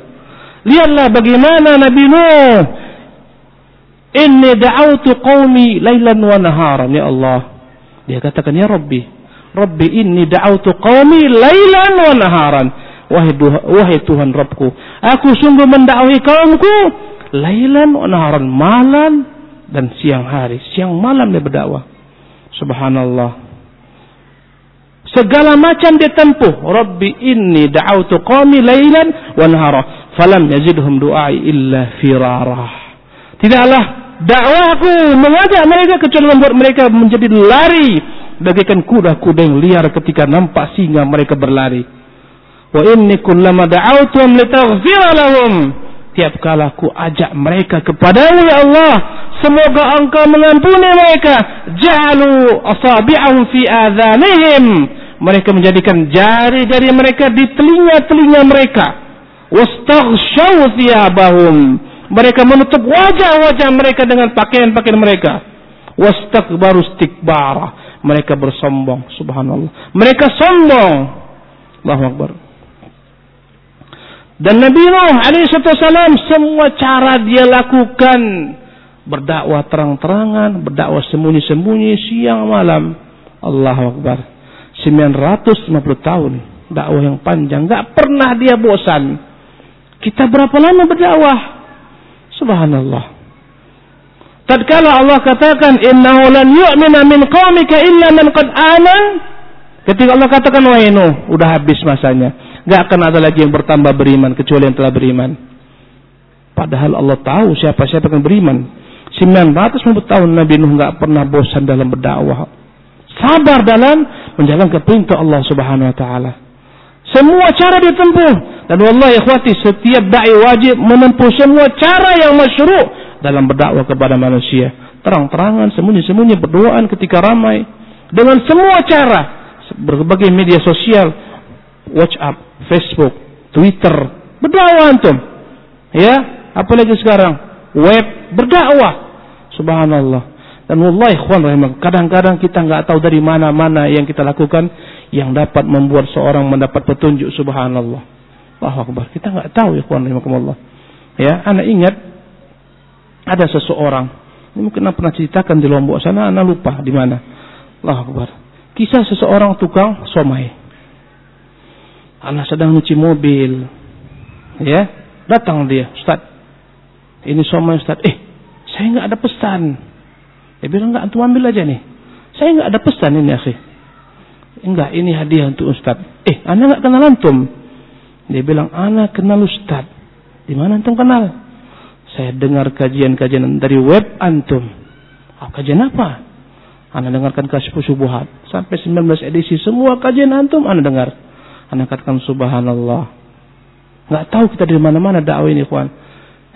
Speaker 1: Lihatlah bagaimana Nabi Nuh. Inni da'autu qaumi lailan wa naharan ya Allah. Dia katakan ya Rabbi, Rabbi inni da'autu qaumi lailan wa naharan. Wahai, wahai Tuhan Rabbku, aku sungguh mendakwahi kaumku lailan naharan, malam dan siang hari. Siang malam dia berdakwah. Subhanallah. Segala macam dia tempuh. Rabbi inni da'autu qawmi laylan wa nahara. Falam yazidhum du'ai illa firarah. Tidaklah dakwahku mengajak mereka kecuali membuat mereka menjadi lari bagaikan kuda-kuda yang liar ketika nampak singa mereka berlari. Wa inni kullama da'autuhum litaghfira lahum. Tiap kala ku ajak mereka kepadamu ya Allah. Semoga engkau mengampuni mereka. Ja'alu asabi'ahum fi adhanihim. Mereka menjadikan jari-jari mereka di telinga-telinga mereka. Wastaghshaw thiyabahum. Mereka menutup wajah-wajah mereka dengan pakaian-pakaian mereka. Wastakbaru istikbara. Mereka bersombong. Subhanallah. Mereka sombong. Allahu Akbar. Dan Nabi Nuh alaihissalam semua cara dia lakukan berdakwah terang-terangan, berdakwah sembunyi-sembunyi siang malam. Allahu Akbar. 950 tahun dakwah yang panjang, nggak pernah dia bosan. Kita berapa lama berdakwah? Subhanallah. Tatkala Allah katakan innahu lan yu'mina min qaumika illa man qad aman. Ketika Allah katakan wahai udah habis masanya. Gak akan ada lagi yang bertambah beriman kecuali yang telah beriman. Padahal Allah tahu siapa-siapa yang beriman. 950 tahun Nabi Nuh gak pernah bosan dalam berdakwah. Sabar dalam menjalankan perintah Allah Subhanahu wa taala. Semua cara ditempuh dan wallahi ikhwati setiap dai wajib menempuh semua cara yang masyru' dalam berdakwah kepada manusia. Terang-terangan, sembunyi-sembunyi berdoaan ketika ramai dengan semua cara berbagai media sosial, WhatsApp, Facebook, Twitter, berdakwah antum. Ya, apalagi sekarang web berdakwah. Subhanallah. Dan wallahi ikhwan rahimah, kadang-kadang kita nggak tahu dari mana-mana yang kita lakukan yang dapat membuat seorang mendapat petunjuk subhanallah. Allahu Akbar. Kita nggak tahu ikhwan rahimakumullah. Ya, anak ingat ada seseorang ini mungkin pernah ceritakan di Lombok sana, anak lupa di mana. Allahu Akbar. Kisah seseorang tukang somai. Anak sedang nyuci mobil. Ya, datang dia, Ustaz. Ini somai Ustaz. Eh, saya nggak ada pesan. Dia bilang nggak, antum ambil aja nih. Saya nggak ada pesan ini, akhi. Enggak, ini hadiah untuk Ustaz. Eh, anak nggak kenal antum. Dia bilang, anak kenal Ustaz. Di mana antum kenal? Saya dengar kajian-kajian dari web antum. Oh, kajian apa? Anda dengarkan kasih subuhat. Sampai 19 edisi semua kajian antum Anda dengar. Anda katakan subhanallah. Nggak tahu kita di mana-mana dakwah ini, kawan.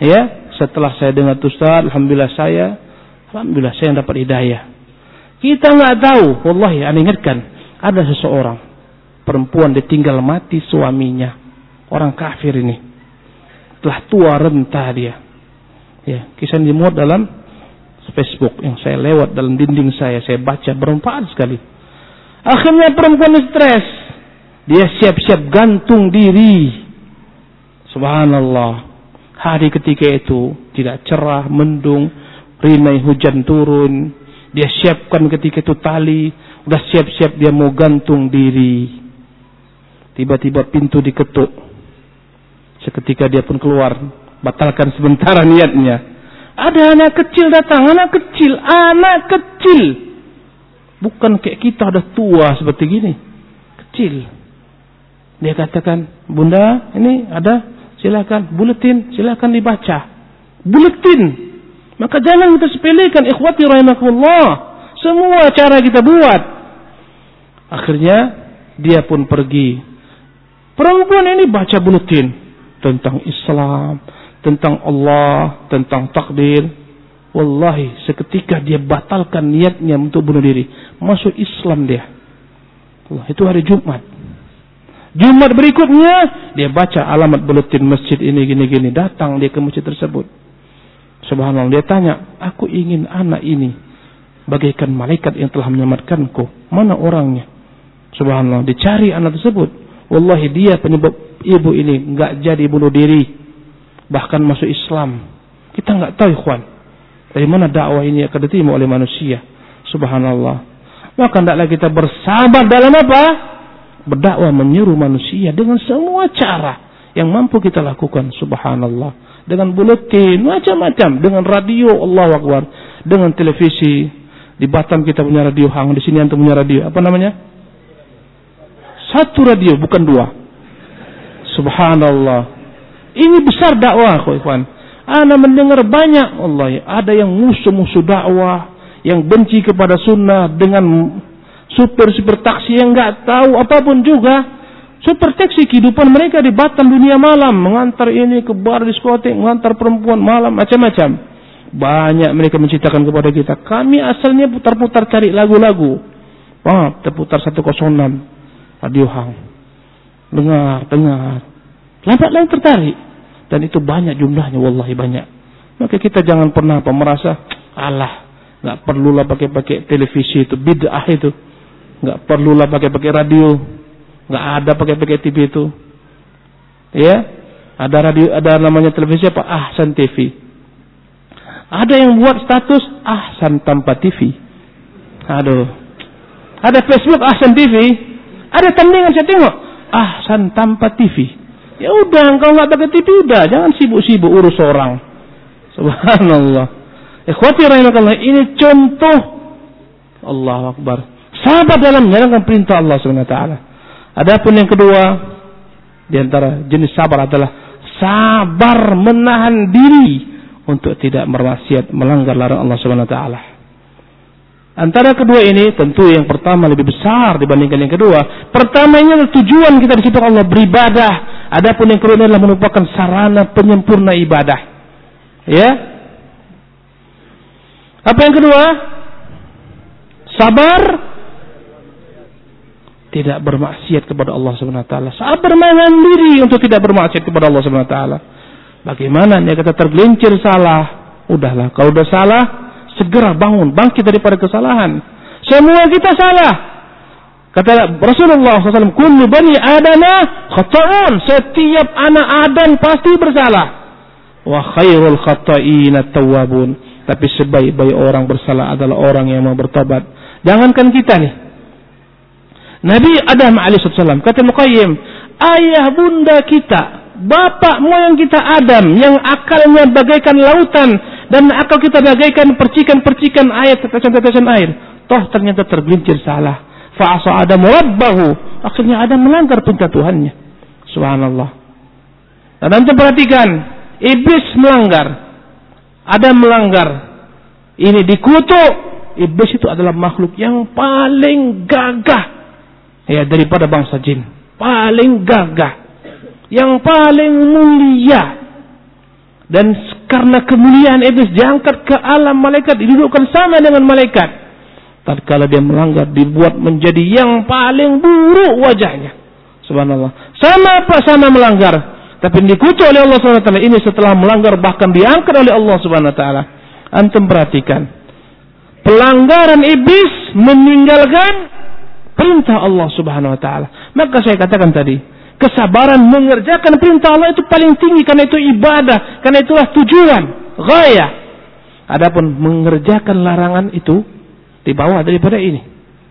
Speaker 1: Ya, setelah saya dengar Ustaz, alhamdulillah saya, alhamdulillah saya dapat hidayah. Kita nggak tahu, wallahi, anda ingatkan, ada seseorang perempuan ditinggal mati suaminya, orang kafir ini, telah tua renta dia. Ya, kisah dimuat dalam Facebook yang saya lewat dalam dinding saya, saya baca bermanfaat sekali. Akhirnya perempuan stres, dia siap-siap gantung diri. Subhanallah. Hari ketika itu tidak cerah, mendung, rinai hujan turun. Dia siapkan ketika itu tali, udah siap-siap dia mau gantung diri. Tiba-tiba pintu diketuk. Seketika dia pun keluar, batalkan sementara niatnya. Ada anak kecil datang, anak kecil, anak kecil. Bukan kayak kita ada tua seperti gini. Kecil. Dia katakan, bunda ini ada, silakan buletin, silakan dibaca. Buletin. Maka jangan kita sepelekan ikhwati rahimakumullah. Semua cara kita buat. Akhirnya dia pun pergi. Perempuan ini baca buletin tentang Islam, tentang Allah, tentang takdir. Wallahi seketika dia batalkan niatnya untuk bunuh diri. Masuk Islam dia. Allah, itu hari Jumat. Jumat berikutnya dia baca alamat buletin masjid ini gini-gini. Datang dia ke masjid tersebut. Subhanallah dia tanya, aku ingin anak ini bagaikan malaikat yang telah menyelamatkanku. Mana orangnya? Subhanallah dicari anak tersebut. Wallahi dia penyebab ibu ini nggak jadi bunuh diri, bahkan masuk Islam. Kita nggak tahu, ikhwan. Dari mana dakwah ini akan diterima oleh manusia. Subhanallah. Maka hendaklah kita bersabar dalam apa? Berdakwah menyeru manusia dengan semua cara yang mampu kita lakukan. Subhanallah dengan buletin, macam-macam, dengan radio, Allah Akbar, dengan televisi. Di Batam kita punya radio hang, di sini antum punya radio. Apa namanya? Satu radio, bukan dua. Subhanallah. Ini besar dakwah, ikhwan. Ana mendengar banyak Allah. Ada yang musuh-musuh dakwah, yang benci kepada sunnah dengan super-super taksi yang nggak tahu apa pun juga Superteksi kehidupan mereka di Batam dunia malam, mengantar ini ke bar diskotik, mengantar perempuan malam, macam-macam. Banyak mereka menceritakan kepada kita. Kami asalnya putar-putar cari lagu-lagu. Wah, terputar 106 Radio Hang. Dengar, dengar. Lambat lain tertarik. Dan itu banyak jumlahnya, wallahi banyak. Maka kita jangan pernah apa merasa, Allah, nggak perlulah pakai-pakai televisi itu, bid'ah itu. Nggak perlulah pakai-pakai radio nggak ada pakai-pakai TV itu. Ya, ada radio, ada namanya televisi apa? Ahsan TV. Ada yang buat status Ahsan tanpa TV. Aduh. Ada Facebook Ahsan TV. Ada tandingan saya tengok Ahsan tanpa TV. Ya udah, kalau nggak pakai TV udah, jangan sibuk-sibuk urus orang. Subhanallah. Ikhwati rahimakallah, ini contoh Allah Akbar. Sabar dalam menjalankan perintah Allah Subhanahu wa taala. Adapun yang kedua di antara jenis sabar adalah sabar menahan diri untuk tidak bermaksiat melanggar larangan Allah Subhanahu wa taala. Antara kedua ini tentu yang pertama lebih besar dibandingkan yang kedua. Pertama ini adalah tujuan kita diciptakan Allah beribadah. Adapun yang kedua adalah merupakan sarana penyempurna ibadah. Ya. Apa yang kedua? Sabar tidak bermaksiat kepada Allah Subhanahu wa taala. Sabar menahan diri untuk tidak bermaksiat kepada Allah Subhanahu wa taala. Bagaimana dia kata tergelincir salah? Udahlah, kalau udah salah, segera bangun, bangkit daripada kesalahan. Semua kita salah. Kata Rasulullah SAW, Kullu bani adana khata'un. Setiap anak Adam pasti bersalah. Wa khairul khata'ina tawabun. Tapi sebaik-baik orang bersalah adalah orang yang mau bertobat. Jangankan kita nih. Nabi Adam alaihissalam kata Muqayyim, ayah bunda kita, bapak moyang kita Adam yang akalnya bagaikan lautan dan akal kita bagaikan percikan-percikan air, tetesan-tetesan air. Toh ternyata tergelincir salah. Fa'asa Adam rabbahu. Akhirnya Adam melanggar perintah Tuhannya. Subhanallah. Dan nanti perhatikan, iblis melanggar. Adam melanggar. Ini dikutuk. Iblis itu adalah makhluk yang paling gagah ya daripada bangsa jin. Paling gagah. Yang paling mulia. Dan karena kemuliaan iblis diangkat ke alam malaikat didudukkan sama dengan malaikat. Tatkala dia melanggar dibuat menjadi yang paling buruk wajahnya. Subhanallah. Sama apa sama melanggar? Tapi dikutuk oleh Allah Subhanahu wa taala ini setelah melanggar bahkan diangkat oleh Allah Subhanahu wa taala. Antum perhatikan. Pelanggaran iblis meninggalkan perintah Allah Subhanahu wa taala. Maka saya katakan tadi, kesabaran mengerjakan perintah Allah itu paling tinggi karena itu ibadah, karena itulah tujuan, ghaya. Adapun mengerjakan larangan itu di bawah daripada ini.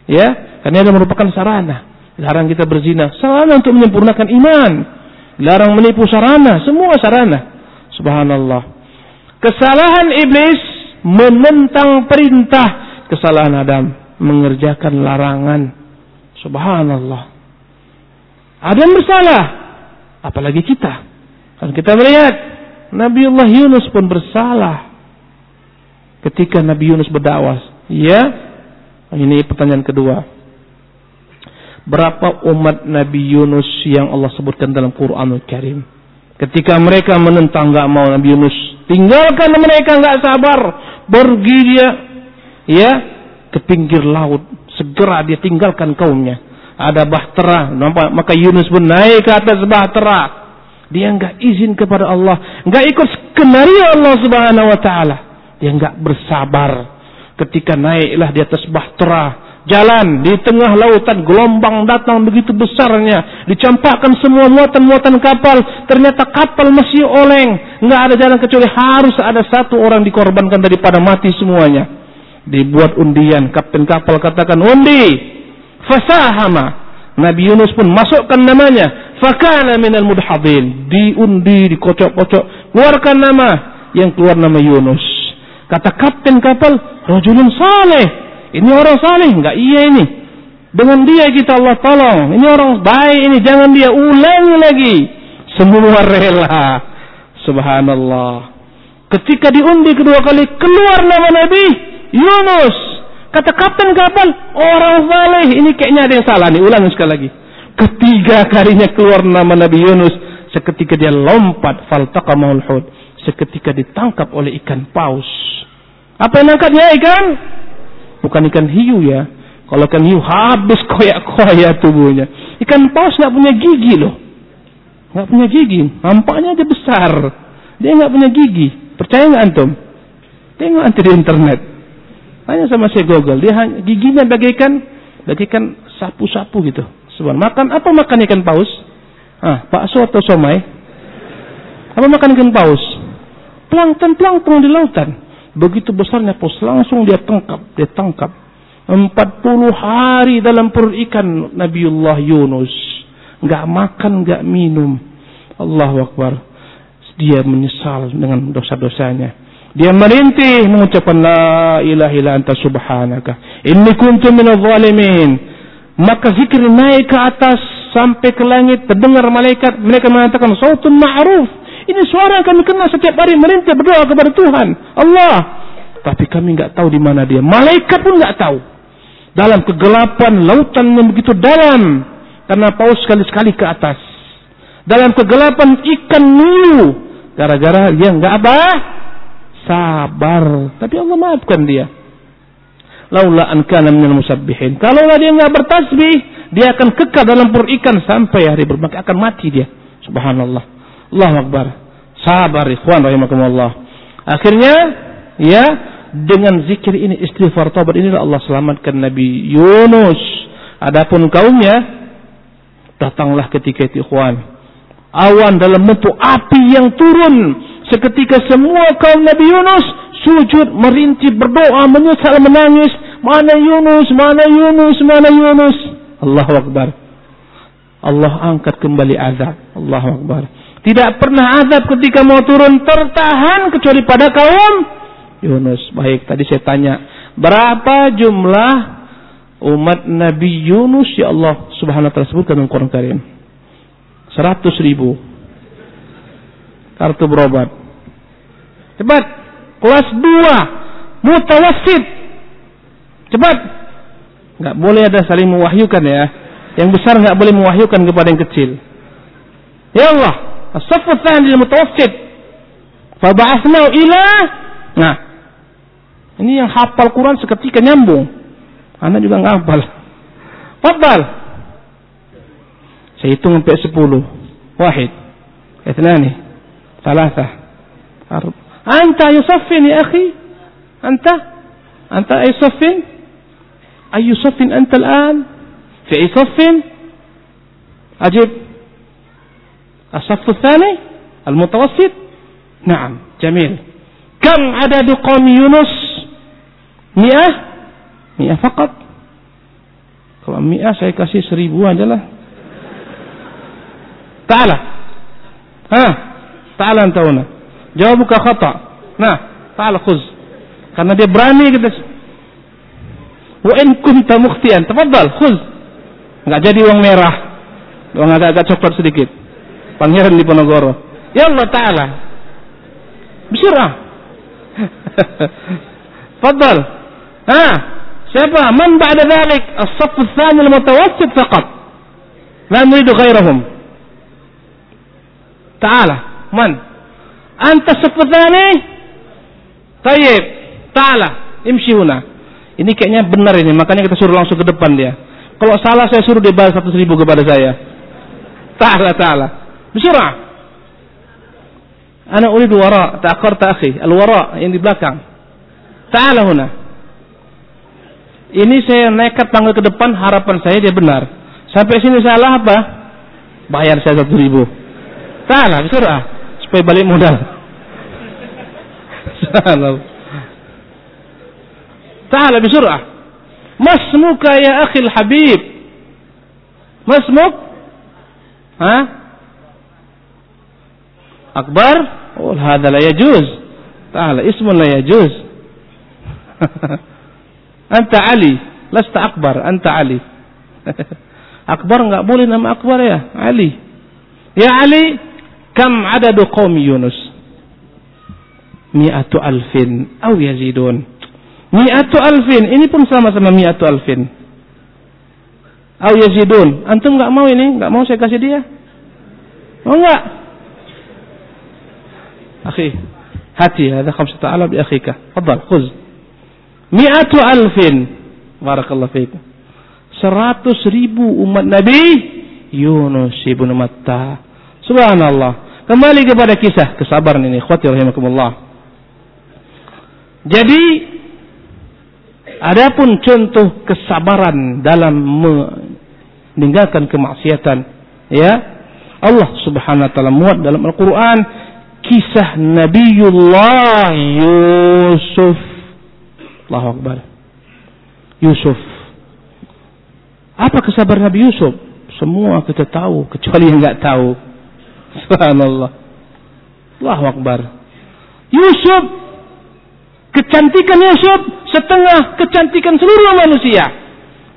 Speaker 1: Ya, karena itu merupakan sarana. Larang kita berzina, sarana untuk menyempurnakan iman. Larang menipu sarana, semua sarana. Subhanallah. Kesalahan iblis menentang perintah, kesalahan Adam mengerjakan larangan Subhanallah. Ada yang bersalah. Apalagi kita. Kan kita melihat Nabiullah Yunus pun bersalah ketika Nabi Yunus berdakwah. Ya, ini pertanyaan kedua. Berapa umat Nabi Yunus yang Allah sebutkan dalam Quranul Karim? Ketika mereka menentang nggak mau Nabi Yunus, tinggalkan mereka nggak sabar, pergi dia, ya, ke pinggir laut. Segera dia tinggalkan kaumnya. Ada bahtera, nampak? Maka Yunus pun naik ke atas bahtera. Dia nggak izin kepada Allah, nggak ikut skenario Allah Subhanahu Wa Taala. Dia nggak bersabar. Ketika naiklah di atas bahtera, jalan di tengah lautan, gelombang datang begitu besarnya, dicampakkan semua muatan-muatan kapal. Ternyata kapal masih oleng, nggak ada jalan kecuali harus ada satu orang dikorbankan daripada mati semuanya. Dibuat undian, kapten kapal katakan undi, fasahama. Nabi Yunus pun masukkan namanya Fakana minal mudhadin. Diundi, dikocok-kocok. Keluarkan nama. Yang keluar nama Yunus. Kata kapten kapal, rajulun saleh. Ini orang saleh. Enggak iya ini. Dengan dia kita Allah tolong. Ini orang baik ini. Jangan dia ulangi lagi. Semua rela. Subhanallah. Ketika diundi kedua kali, keluar nama Nabi Yunus. Kata kapten kapal, orang saleh. Ini kayaknya ada yang salah nih. Ulangi sekali lagi. Ketiga kalinya keluar nama Nabi Yunus. Seketika dia lompat. Faltaqamahul hud. Seketika ditangkap oleh ikan paus. Apa yang angkatnya ikan? Bukan ikan hiu ya. Kalau ikan hiu habis koyak-koyak tubuhnya. Ikan paus nggak punya gigi loh. Nggak punya gigi. Nampaknya aja besar. Dia nggak punya gigi. Percaya nggak antum? Tengok antum di internet. Hanya sama Google. Dia hanya, giginya bagaikan bagaikan sapu-sapu gitu. Subhan. Makan apa makan ikan paus? Ah, bakso atau somai? Apa makan ikan paus? Plankton plankton di lautan. Begitu besarnya paus langsung dia tangkap, dia tangkap. 40 hari dalam perut ikan Nabiullah Yunus. Enggak makan, enggak minum. Allahu Akbar. Dia menyesal dengan dosa-dosanya. Dia merintih mengucapkan la ilaha illa anta subhanaka. Inni kuntu minadh zalimin. Maka zikir naik ke atas sampai ke langit terdengar malaikat. Mereka mengatakan sautun ma'ruf. Ini suara kami kenal setiap hari merintah berdoa kepada Tuhan Allah. Tapi kami nggak tahu di mana dia. Malaikat pun nggak tahu. Dalam kegelapan lautan yang begitu dalam karena paus sekali-sekali ke atas. Dalam kegelapan ikan nulu gara-gara dia nggak apa sabar tapi Allah maafkan dia laula an kana minal musabbihin. Kalau dia enggak bertasbih, dia akan kekal dalam perut ikan sampai hari bermakna akan mati dia. Subhanallah. Allahu Akbar. Sabar ikhwan rahimakumullah. Akhirnya ya dengan zikir ini istighfar taubat inilah Allah selamatkan Nabi Yunus. Adapun kaumnya datanglah ketika itu ikhwan. Awan dalam bentuk api yang turun seketika semua kaum Nabi Yunus sujud, merintih, berdoa, menyesal, menangis. Mana Yunus, mana Yunus, mana Yunus. Allahu Akbar. Allah angkat kembali azab. Allahu Akbar. Tidak pernah azab ketika mau turun tertahan kecuali pada kaum Yunus. Baik, tadi saya tanya, berapa jumlah umat Nabi Yunus ya Allah Subhanahu wa taala sebutkan dalam Quran Karim? 100 ribu kartu berobat. Cepat. Kelas 2. mutawasid Cepat. Enggak boleh ada saling mewahyukan ya. Yang besar enggak boleh mewahyukan kepada yang kecil. Ya Allah. As-safu thani mutawasid. Faba'asnau ila Nah. Ini yang hafal Quran seketika nyambung. Anak juga ngapal. Fadal. Saya hitung sampai 10. Wahid. Ithnani. Salasah. أربعة أنت أي صف يا أخي أنت أنت أي صف أي صف أنت الآن في أي صف أجب الصف الثاني المتوسط نعم جميل كم عدد قوم يونس مئة مئة فقط kalau mi'ah saya kasih seribu aja lah ta'ala ha ta'ala antauna Jawabuka kata. Nah, ta'al khuz. Karena dia berani gitu. Wa in kunta mukhtian, tafadhal khuz. Enggak jadi uang merah. Uang agak-agak coklat sedikit. Pangeran di Ponorogo. Ya Allah taala. bisirah, Fadhal. Ah, siapa? Man ba'da dzalik? As-saff ats-tsani al-mutawassit faqat. La nuridu ghairahum. Ta'ala. Man? anta sepertani tayyib. Ta'ala. Imshi huna. Ini kayaknya benar ini. Makanya kita suruh langsung ke depan dia. Kalau salah saya suruh dia bayar 100 ribu kepada saya. Ta'ala ta'ala. Bisurah ana urid wara Ta'akar ta'akhi. Al wara yang di belakang. Ta'ala huna. Ini saya nekat panggil ke depan harapan saya dia benar. Sampai sini salah apa? Bayar saya satu ribu. Ta'ala bisurah supaya balik modal. Ta'ala bisur'ah. Masmuka ya akhil habib. Masmuk? Ha? Akbar? Oh, hadha la yajuz. Ta'ala, ismun la yajuz. Anta Ali. Lasta Akbar, Anta Ali. Akbar nggak boleh nama Akbar ya, Ali. Ya Ali, Kam adadu qawmi Yunus? Mi'atu alfin aw yazidun. Mi'atu alfin, ini pun sama sama mi'atu alfin. Aw yazidun. Antum gak mau ini? Gak mau saya kasih dia? Mau gak? Akhi, hati ada khamsa alaf di akhika. Fadal. khuz. Mi'atu alfin. Barakallah fiqh. Seratus ribu umat Nabi Yunus ibnu Matta subhanallah kembali kepada kisah kesabaran ini khawati rahimakumullah jadi adapun contoh kesabaran dalam meninggalkan kemaksiatan ya Allah subhanahu wa ta'ala muat dalam Al-Quran kisah Nabiullah Yusuf. Allahu Akbar. Yusuf. Apa kesabaran Nabi Yusuf? Semua kita tahu, kecuali yang nggak tahu. Subhanallah. Allahu Akbar. Yusuf. Kecantikan Yusuf setengah kecantikan seluruh manusia.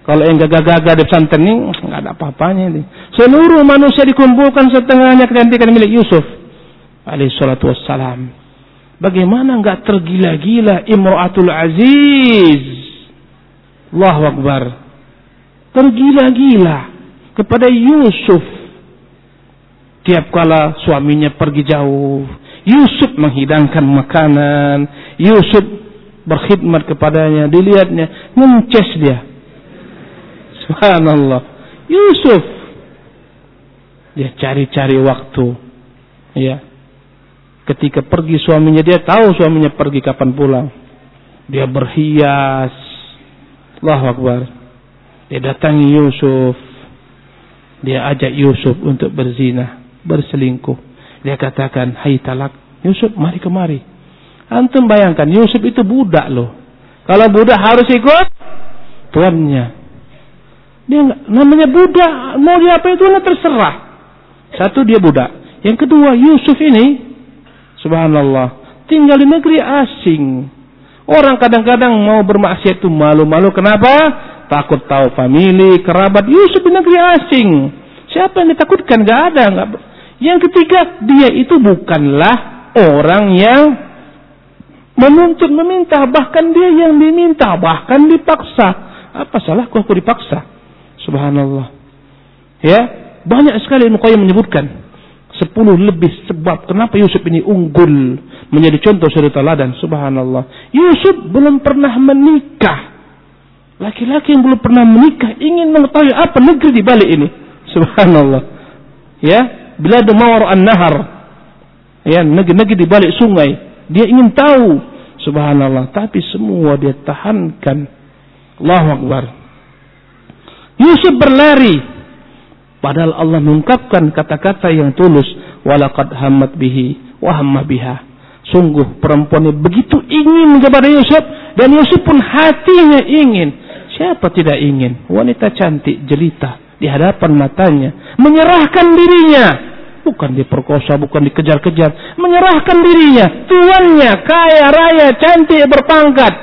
Speaker 1: Kalau yang gagah-gagah di pesantren ini nggak ada apa-apanya ini. Seluruh manusia dikumpulkan setengahnya kecantikan milik Yusuf alaihi salatu wassalam. Bagaimana enggak tergila-gila Imratul Aziz? Allahu Akbar. Tergila-gila kepada Yusuf. Tiap kala suaminya pergi jauh, Yusuf menghidangkan makanan, Yusuf berkhidmat kepadanya, dilihatnya, ngences dia. Subhanallah. Yusuf dia cari-cari waktu. Ya, Ketika pergi suaminya dia tahu suaminya pergi kapan pulang. Dia berhias. Allahu Akbar. Dia datangi Yusuf. Dia ajak Yusuf untuk berzina, berselingkuh. Dia katakan, "Hai talak, Yusuf, mari kemari." Antum bayangkan, Yusuf itu budak loh. Kalau budak harus ikut tuannya. Dia namanya budak, mau dia apa itu terserah. Satu dia budak. Yang kedua, Yusuf ini Subhanallah. Tinggal di negeri asing. Orang kadang-kadang mau bermaksiat itu malu-malu. Kenapa? Takut tahu famili, kerabat. Yusuf di negeri asing. Siapa yang ditakutkan? Gak ada. Gak... Yang ketiga, dia itu bukanlah orang yang menuntut meminta. Bahkan dia yang diminta. Bahkan dipaksa. Apa salahku aku dipaksa? Subhanallah. Ya, banyak sekali Ibnu Qayyim menyebutkan Sepuluh lebih sebab kenapa Yusuf ini unggul menjadi contoh suri teladan. Subhanallah. Yusuf belum pernah menikah. Laki-laki yang belum pernah menikah ingin mengetahui apa negeri di balik ini. Subhanallah. Ya, bila ada mawar an-nahar. Ya, negeri-negeri di balik sungai. Dia ingin tahu. Subhanallah. Tapi semua dia tahankan. Allahu Akbar. Yusuf berlari Padahal Allah mengungkapkan kata-kata yang tulus. Walaqad hammat bihi wa hamma biha. Sungguh perempuan ini begitu ingin kepada Yusuf. Dan Yusuf pun hatinya ingin. Siapa tidak ingin? Wanita cantik, jelita. Di hadapan matanya. Menyerahkan dirinya. Bukan diperkosa, bukan dikejar-kejar. Menyerahkan dirinya. Tuannya kaya raya, cantik, berpangkat.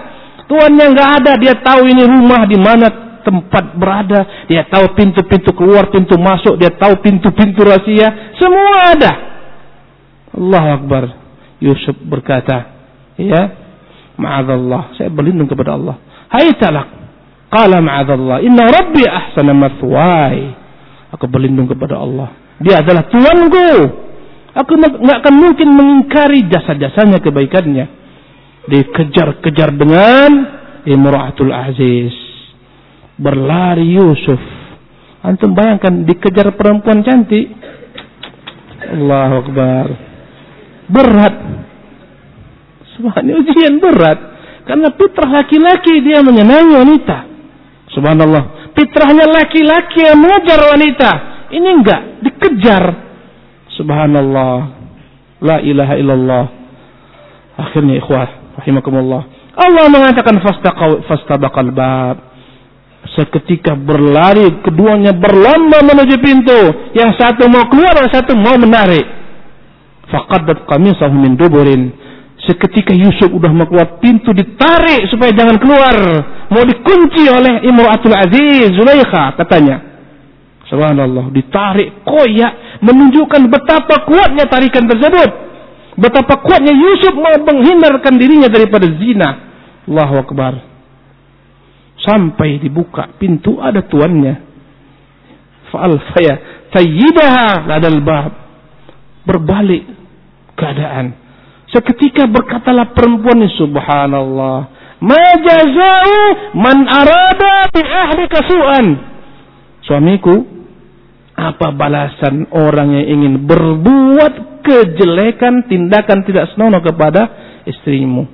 Speaker 1: Tuannya nggak ada, dia tahu ini rumah di mana tempat berada, dia tahu pintu-pintu keluar, pintu masuk, dia tahu pintu-pintu rahasia, semua ada. Allah Akbar. Yusuf berkata, ya, ma'adallah, saya berlindung kepada Allah. Hai talak. Qala ma'adallah, inna rabbi ahsana mathwai. Aku berlindung kepada Allah. Dia adalah tuanku. Aku nggak akan mungkin mengingkari jasa-jasanya kebaikannya. Dikejar-kejar dengan Imra'atul Aziz. Berlari Yusuf. Antum bayangkan dikejar perempuan cantik. Allahu Akbar. Berat. Subhanallah ujian berat. Karena fitrah laki-laki dia menyenangi wanita. Subhanallah. Fitrahnya laki-laki yang mengejar wanita. Ini enggak. Dikejar. Subhanallah. La ilaha illallah. Akhirnya ikhwah. Rahimakumullah. Allah mengatakan fastabaqal bab. Seketika berlari, keduanya berlomba menuju pintu. Yang satu mau keluar, yang satu mau menarik. Faqaddat qamisahu min duburin. Seketika Yusuf udah mau keluar pintu ditarik supaya jangan keluar. Mau dikunci oleh Imratul Aziz Zulaikha katanya. Subhanallah, ditarik koyak menunjukkan betapa kuatnya tarikan tersebut. Betapa kuatnya Yusuf mau menghindarkan dirinya daripada zina. Allahu Akbar. Sampai dibuka pintu ada tuannya. Fa'alfaya tayyibaha ladal bab. Berbalik keadaan. Seketika berkatalah perempuan ini subhanallah. Ma jazau man arada bi ahli kasu'an. Suamiku, apa balasan orang yang ingin berbuat kejelekan, tindakan tidak senonoh kepada istrimu?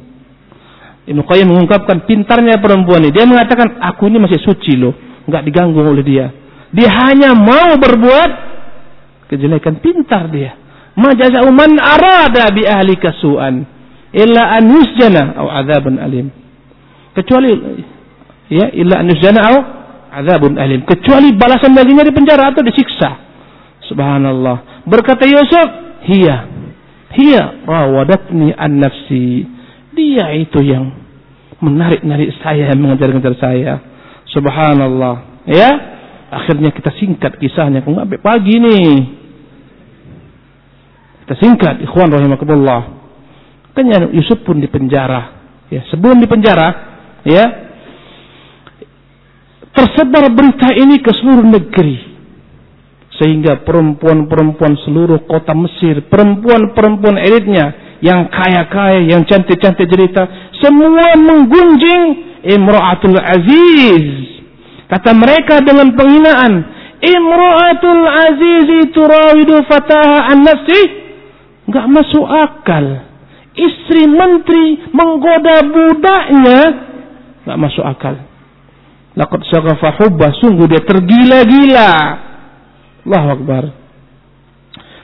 Speaker 1: Ibnu Qayyim mengungkapkan pintarnya perempuan ini. Dia mengatakan, aku ini masih suci loh. Nggak diganggu oleh dia. Dia hanya mau berbuat kejelekan. Pintar dia. Ma jaza'u man arada bi ahli kasu'an. Illa an yusjana au azabun alim. Kecuali ya illa an yusjana au azabun alim. Kecuali balasan baginya di penjara atau disiksa. Subhanallah. Berkata Yusuf, "Hiya, hiya rawadatni an nafsi." Dia itu yang menarik-narik saya, mengejar-ngejar saya. Subhanallah. Ya, akhirnya kita singkat kisahnya. Kok pagi nih? Kita singkat, ikhwan rahimakumullah. Kan Yusuf pun di penjara. Ya, sebelum di penjara, ya, tersebar berita ini ke seluruh negeri. Sehingga perempuan-perempuan seluruh kota Mesir, perempuan-perempuan elitnya yang kaya-kaya, yang cantik-cantik cerita, semua menggunjing Imra'atul Aziz. Kata mereka dengan penghinaan, Imra'atul Aziz turawidu fataha an nafsi. Enggak masuk akal. Istri menteri menggoda budaknya. Enggak masuk akal. Laqad syaghafa hubba, sungguh dia tergila-gila. Allahu Akbar.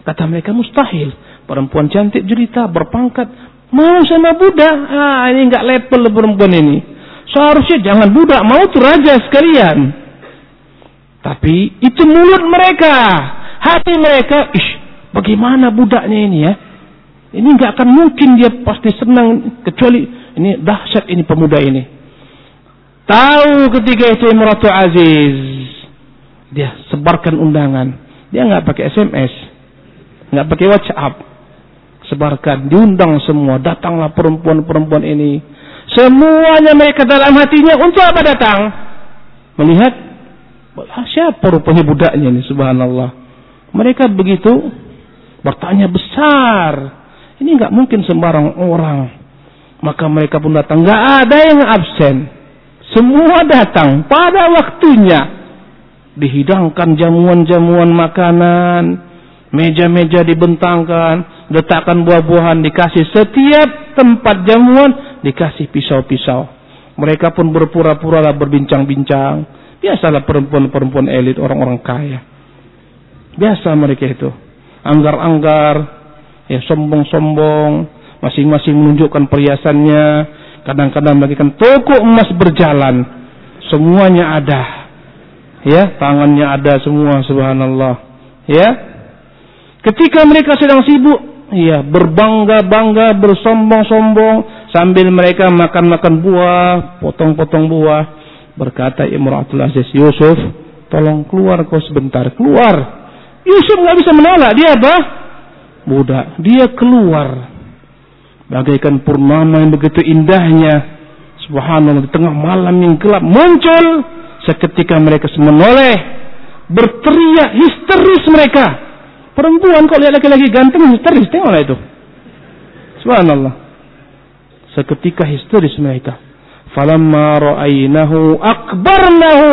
Speaker 1: Kata mereka mustahil Perempuan cantik cerita berpangkat. Mau sama budak. Ah, ini enggak level perempuan ini. Seharusnya jangan budak, mau tuh raja sekalian. Tapi itu mulut mereka. Hati mereka, ish, bagaimana budaknya ini ya? Ini enggak akan mungkin dia pasti senang kecuali ini dahsyat ini pemuda ini. Tahu ketika itu Imratu Aziz. Dia sebarkan undangan. Dia enggak pakai SMS. enggak pakai WhatsApp sebarkan, diundang semua, datanglah perempuan-perempuan ini. Semuanya mereka dalam hatinya untuk apa datang? Melihat siapa rupanya budaknya ini subhanallah. Mereka begitu bertanya besar. Ini nggak mungkin sembarang orang. Maka mereka pun datang. Nggak ada yang absen. Semua datang pada waktunya. Dihidangkan jamuan-jamuan makanan. Meja-meja dibentangkan letakkan buah-buahan, dikasih setiap tempat jamuan, dikasih pisau-pisau. Mereka pun berpura-pura berbincang-bincang. Biasalah perempuan-perempuan elit, orang-orang kaya. Biasa mereka itu. Anggar-anggar, ya sombong-sombong, masing-masing menunjukkan perhiasannya. Kadang-kadang bagikan toko emas berjalan. Semuanya ada. Ya, tangannya ada semua subhanallah. Ya. Ketika mereka sedang sibuk Iya, berbangga-bangga, bersombong-sombong sambil mereka makan-makan buah, potong-potong buah. Berkata Imratul Aziz Yusuf, tolong keluar kau sebentar, keluar. Yusuf nggak bisa menolak, dia apa? Budak. Dia keluar. bagaikan purnama yang begitu indahnya. Subhanallah di tengah malam yang gelap muncul seketika mereka menoleh. Berteriak histeris mereka. Perempuan kok lihat laki-laki ganteng histeris tengoklah itu. Subhanallah. Seketika histeris mereka. Falamma ra'aynahu akbarnahu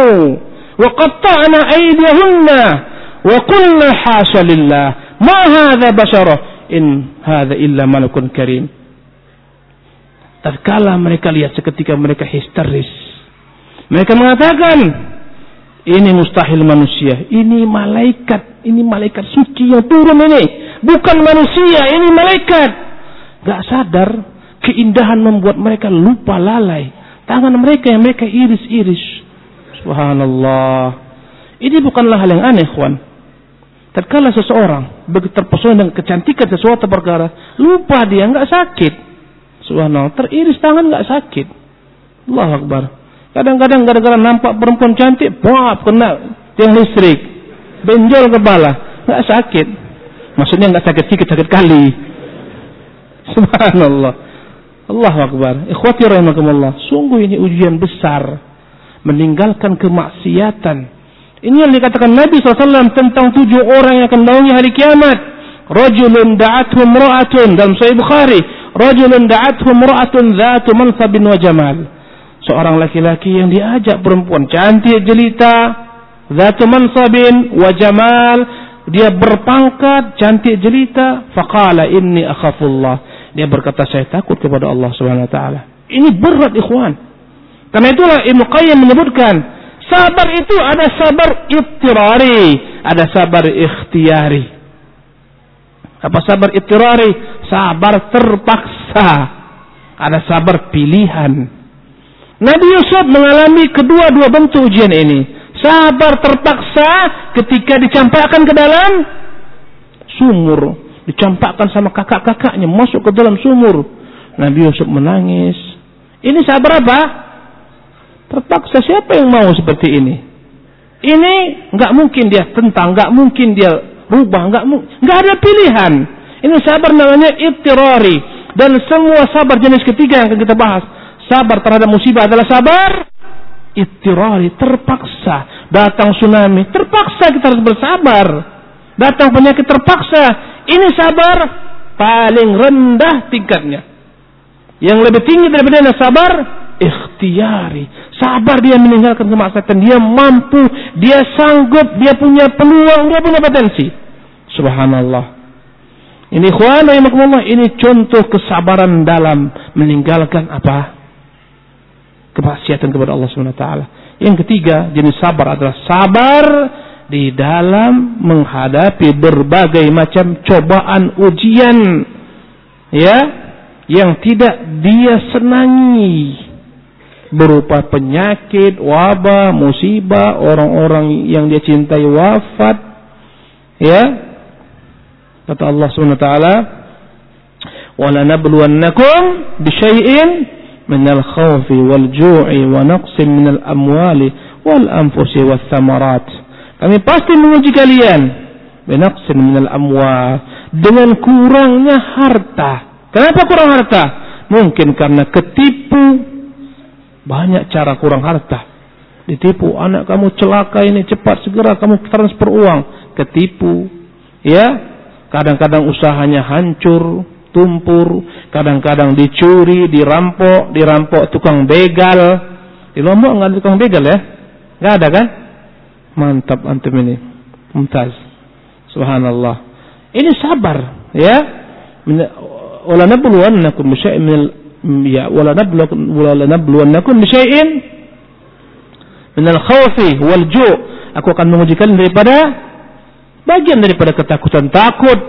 Speaker 1: wa qatta'na aydiyahunna wa qulna hasya lillah. Ma hadha bashara in hadha illa malakun karim. Tatkala mereka lihat seketika mereka histeris. Mereka mengatakan ini mustahil manusia. Ini malaikat. Ini malaikat suci yang turun ini. Bukan manusia. Ini malaikat. Gak sadar keindahan membuat mereka lupa lalai. Tangan mereka yang mereka iris-iris. Subhanallah. Ini bukanlah hal yang aneh, kawan. Tatkala seseorang begitu terpesona dengan kecantikan sesuatu perkara, lupa dia nggak sakit. Subhanallah, teriris tangan nggak sakit. Allah Akbar. Kadang-kadang gara-gara nampak perempuan cantik, bap kena tiang listrik, benjol kepala, nggak sakit. Maksudnya nggak sakit sedikit, sakit kali. Subhanallah. Allah Akbar. Ikhwati rahimakumullah. Sungguh ini ujian besar. Meninggalkan kemaksiatan. Ini yang dikatakan Nabi SAW tentang tujuh orang yang akan naungi hari kiamat. Rajulun da'athu mra'atun. Dalam Sahih Bukhari. Rajulun da'athu mra'atun dhatu mansabin wa jamal. Seorang laki-laki yang diajak perempuan cantik jelita. Dhatu mansabin wa jamal. Dia berpangkat, cantik jelita. Faqala inni akhafullah. Dia berkata saya takut kepada Allah Subhanahu wa taala. Ini berat ikhwan. Karena itulah Ibnu Qayyim menyebutkan sabar itu ada sabar ittirari, ada sabar ikhtiari. Apa sabar ittirari? Sabar terpaksa. Ada sabar pilihan. Nabi Yusuf mengalami kedua-dua bentuk ujian ini. Sabar terpaksa ketika dicampakkan ke dalam sumur dicampakkan sama kakak-kakaknya masuk ke dalam sumur. Nabi Yusuf menangis. Ini sabar apa? Terpaksa siapa yang mau seperti ini? Ini nggak mungkin dia tentang, nggak mungkin dia rubah, nggak nggak ada pilihan. Ini sabar namanya ittirari dan semua sabar jenis ketiga yang akan kita bahas. Sabar terhadap musibah adalah sabar ittirari, terpaksa. Datang tsunami, terpaksa kita harus bersabar. Datang penyakit terpaksa, ini sabar paling rendah tingkatnya. Yang lebih tinggi daripada sabar ikhtiari. Sabar dia meninggalkan kemaksiatan, dia mampu, dia sanggup, dia punya peluang, dia punya potensi. Subhanallah. Ini ikhwan ini contoh kesabaran dalam meninggalkan apa? Kemaksiatan kepada Allah Subhanahu wa taala. Yang ketiga, jenis sabar adalah sabar di dalam menghadapi berbagai macam cobaan ujian ya yang tidak dia senangi berupa penyakit, wabah, musibah, orang-orang yang dia cintai wafat ya kata Allah Subhanahu wa taala wala nabluwannakum bisyai'in minal khawfi wal ju'i wa naqsin minal amwali wal anfusi wath thamarat kami pasti menguji kalian. Binaqsin minal amwal. Dengan kurangnya harta. Kenapa kurang harta? Mungkin karena ketipu. Banyak cara kurang harta. Ditipu. Anak kamu celaka ini cepat. Segera kamu transfer uang. Ketipu. Ya. Kadang-kadang usahanya hancur. Tumpur. Kadang-kadang dicuri. Dirampok. Dirampok tukang begal. Di Lombok nggak ada tukang begal ya? Nggak ada kan? Mantap antum ini. Mumtaz. Subhanallah. Ini sabar, ya. Wala nabluwannakum bisyai'in min ya wala nabluwannakum wala nabluwannakum bisyai'in min al-khawfi wal ju'. Aku akan menguji kalian daripada bagian daripada ketakutan takut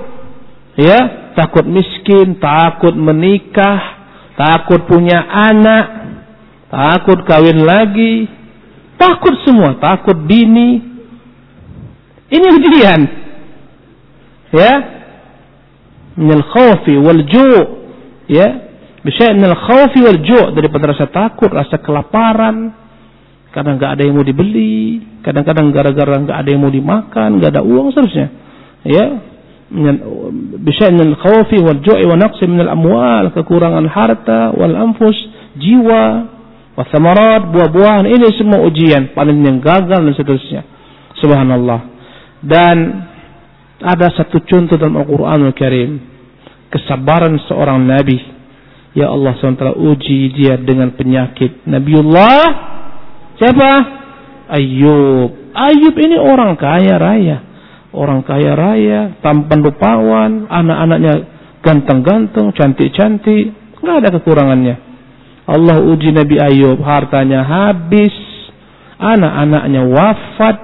Speaker 1: ya takut miskin takut menikah takut punya anak takut kawin lagi Takut semua, takut dini. Ini ujian. Ya. Minal khawfi wal ju' ya. Bisa minal khawfi wal ju' daripada rasa takut, rasa kelaparan. Kadang nggak ada yang mau dibeli, kadang-kadang gara-gara nggak ada yang mau dimakan, nggak ada uang seterusnya. Ya, bisa minal khawfi wal ju'i wa naqsi minal amwal, kekurangan harta wal anfus, jiwa, wa buah-buahan ini semua ujian, panen yang gagal dan seterusnya. Subhanallah. Dan ada satu contoh dalam Al-Qur'anul Karim, kesabaran seorang nabi ya Allah SWT uji dia dengan penyakit Nabiullah siapa Ayub Ayub ini orang kaya raya orang kaya raya, tampan rupawan, anak-anaknya ganteng-ganteng, cantik-cantik, nggak ada kekurangannya. Allah uji Nabi Ayub, hartanya habis, anak-anaknya wafat,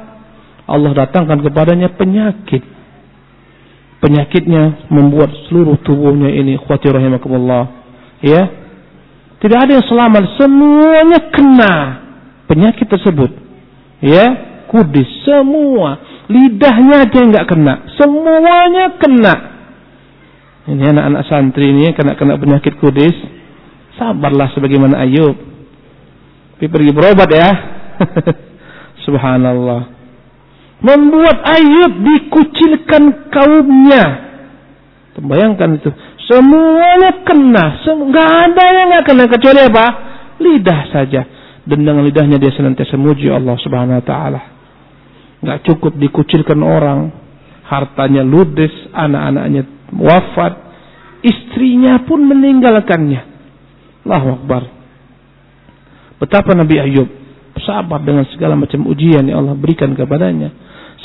Speaker 1: Allah datangkan kepadanya penyakit. Penyakitnya membuat seluruh tubuhnya ini khawatir rahimakumullah. Ya. Tidak ada yang selamat, semuanya kena penyakit tersebut. Ya, kudis semua Lidahnya aja nggak kena, semuanya kena. Ini anak-anak santri ini kena-kena penyakit kudis. Sabarlah sebagaimana Ayub. Tapi pergi berobat ya. Subhanallah. Membuat Ayub dikucilkan kaumnya. Bayangkan itu. Semuanya kena. Nggak ada yang nggak kena kecuali apa? Lidah saja. Dan dengan lidahnya dia senantiasa muji Allah Subhanahu Wa Taala nggak cukup dikucilkan orang, hartanya ludes, anak-anaknya wafat, istrinya pun meninggalkannya. Allahu Akbar. Betapa Nabi Ayub sabar dengan segala macam ujian yang Allah berikan kepadanya.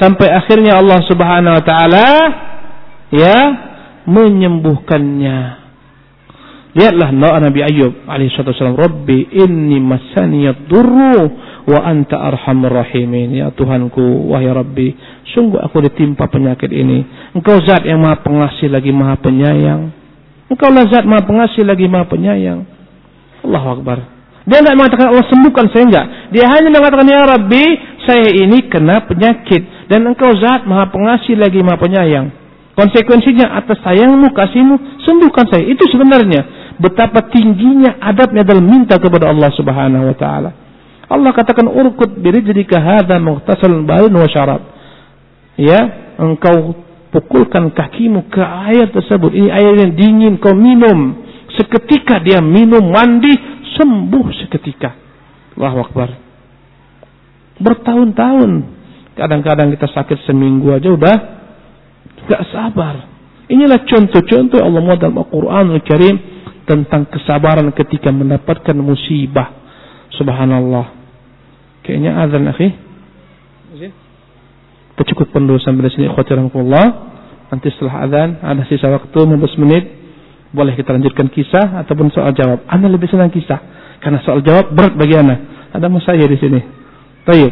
Speaker 1: Sampai akhirnya Allah Subhanahu wa taala ya menyembuhkannya. Lihatlah doa Nabi Ayub alaihi wasallam, "Rabbi inni masaniyad durru wa anta arhamur rahimin." Ya Tuhanku, wahai Rabbi, sungguh aku ditimpa penyakit ini. Engkau zat yang Maha Pengasih lagi Maha Penyayang. Engkau lah zat Maha Pengasih lagi Maha Penyayang. Allahu Akbar. Dia tidak mengatakan Allah sembuhkan saya enggak. Dia hanya mengatakan ya Rabbi, saya ini kena penyakit dan engkau zat Maha Pengasih lagi Maha Penyayang. Konsekuensinya atas sayangmu, kasihmu, sembuhkan saya. Itu sebenarnya betapa tingginya adabnya dalam minta kepada Allah Subhanahu wa taala. Allah katakan urkut birijlika hadza mughtasalun barin wa syarab. Ya, engkau pukulkan kakimu ke air tersebut. Ini air yang dingin kau minum. Seketika dia minum mandi sembuh seketika. Allahu Akbar. Bertahun-tahun. Kadang-kadang kita sakit seminggu aja udah gak sabar. Inilah contoh-contoh Allah dalam Al-Quran Al-Karim tentang kesabaran ketika mendapatkan musibah. Subhanallah. Kayaknya azan akhi. Kita dulu sampai di sini Allah. Nanti setelah azan ada sisa waktu 15 menit. Boleh kita lanjutkan kisah ataupun soal jawab. Anda lebih senang kisah karena soal jawab berat bagi Anda. Ada mas saya di sini. Baik.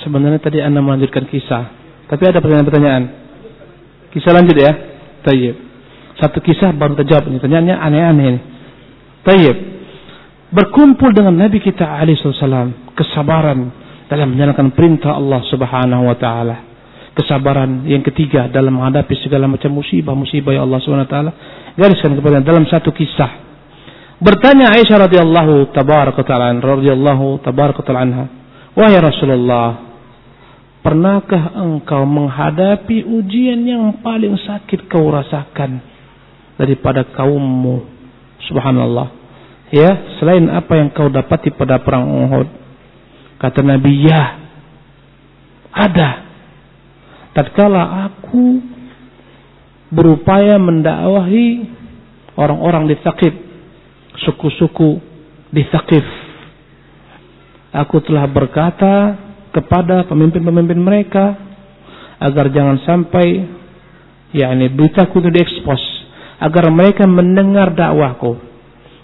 Speaker 1: Sebenarnya tadi Anda melanjutkan kisah, tapi ada pertanyaan-pertanyaan. Kisah lanjut ya. Tayyib. Satu kisah baru terjawab ini. Pertanyaannya aneh-aneh ini. Tayyib. Berkumpul dengan Nabi kita alaihissalam. Kesabaran dalam menjalankan perintah Allah subhanahu wa ta'ala. Kesabaran yang ketiga dalam menghadapi segala macam musibah-musibah ya Allah subhanahu wa ta'ala. Gariskan kepada dalam satu kisah. Bertanya Aisyah radhiyallahu tabaraka ta'ala radhiyallahu tabaraka anha. Wahai Rasulullah, pernahkah engkau menghadapi ujian yang paling sakit kau rasakan? daripada kaummu. Subhanallah. Ya, selain apa yang kau dapati pada perang Uhud. Kata Nabi, ya. Ada. Tatkala aku berupaya mendakwahi orang-orang di Thaqif, suku-suku di Thaqif. Aku telah berkata kepada pemimpin-pemimpin mereka agar jangan sampai yakni beritaku itu diekspos agar mereka mendengar dakwahku.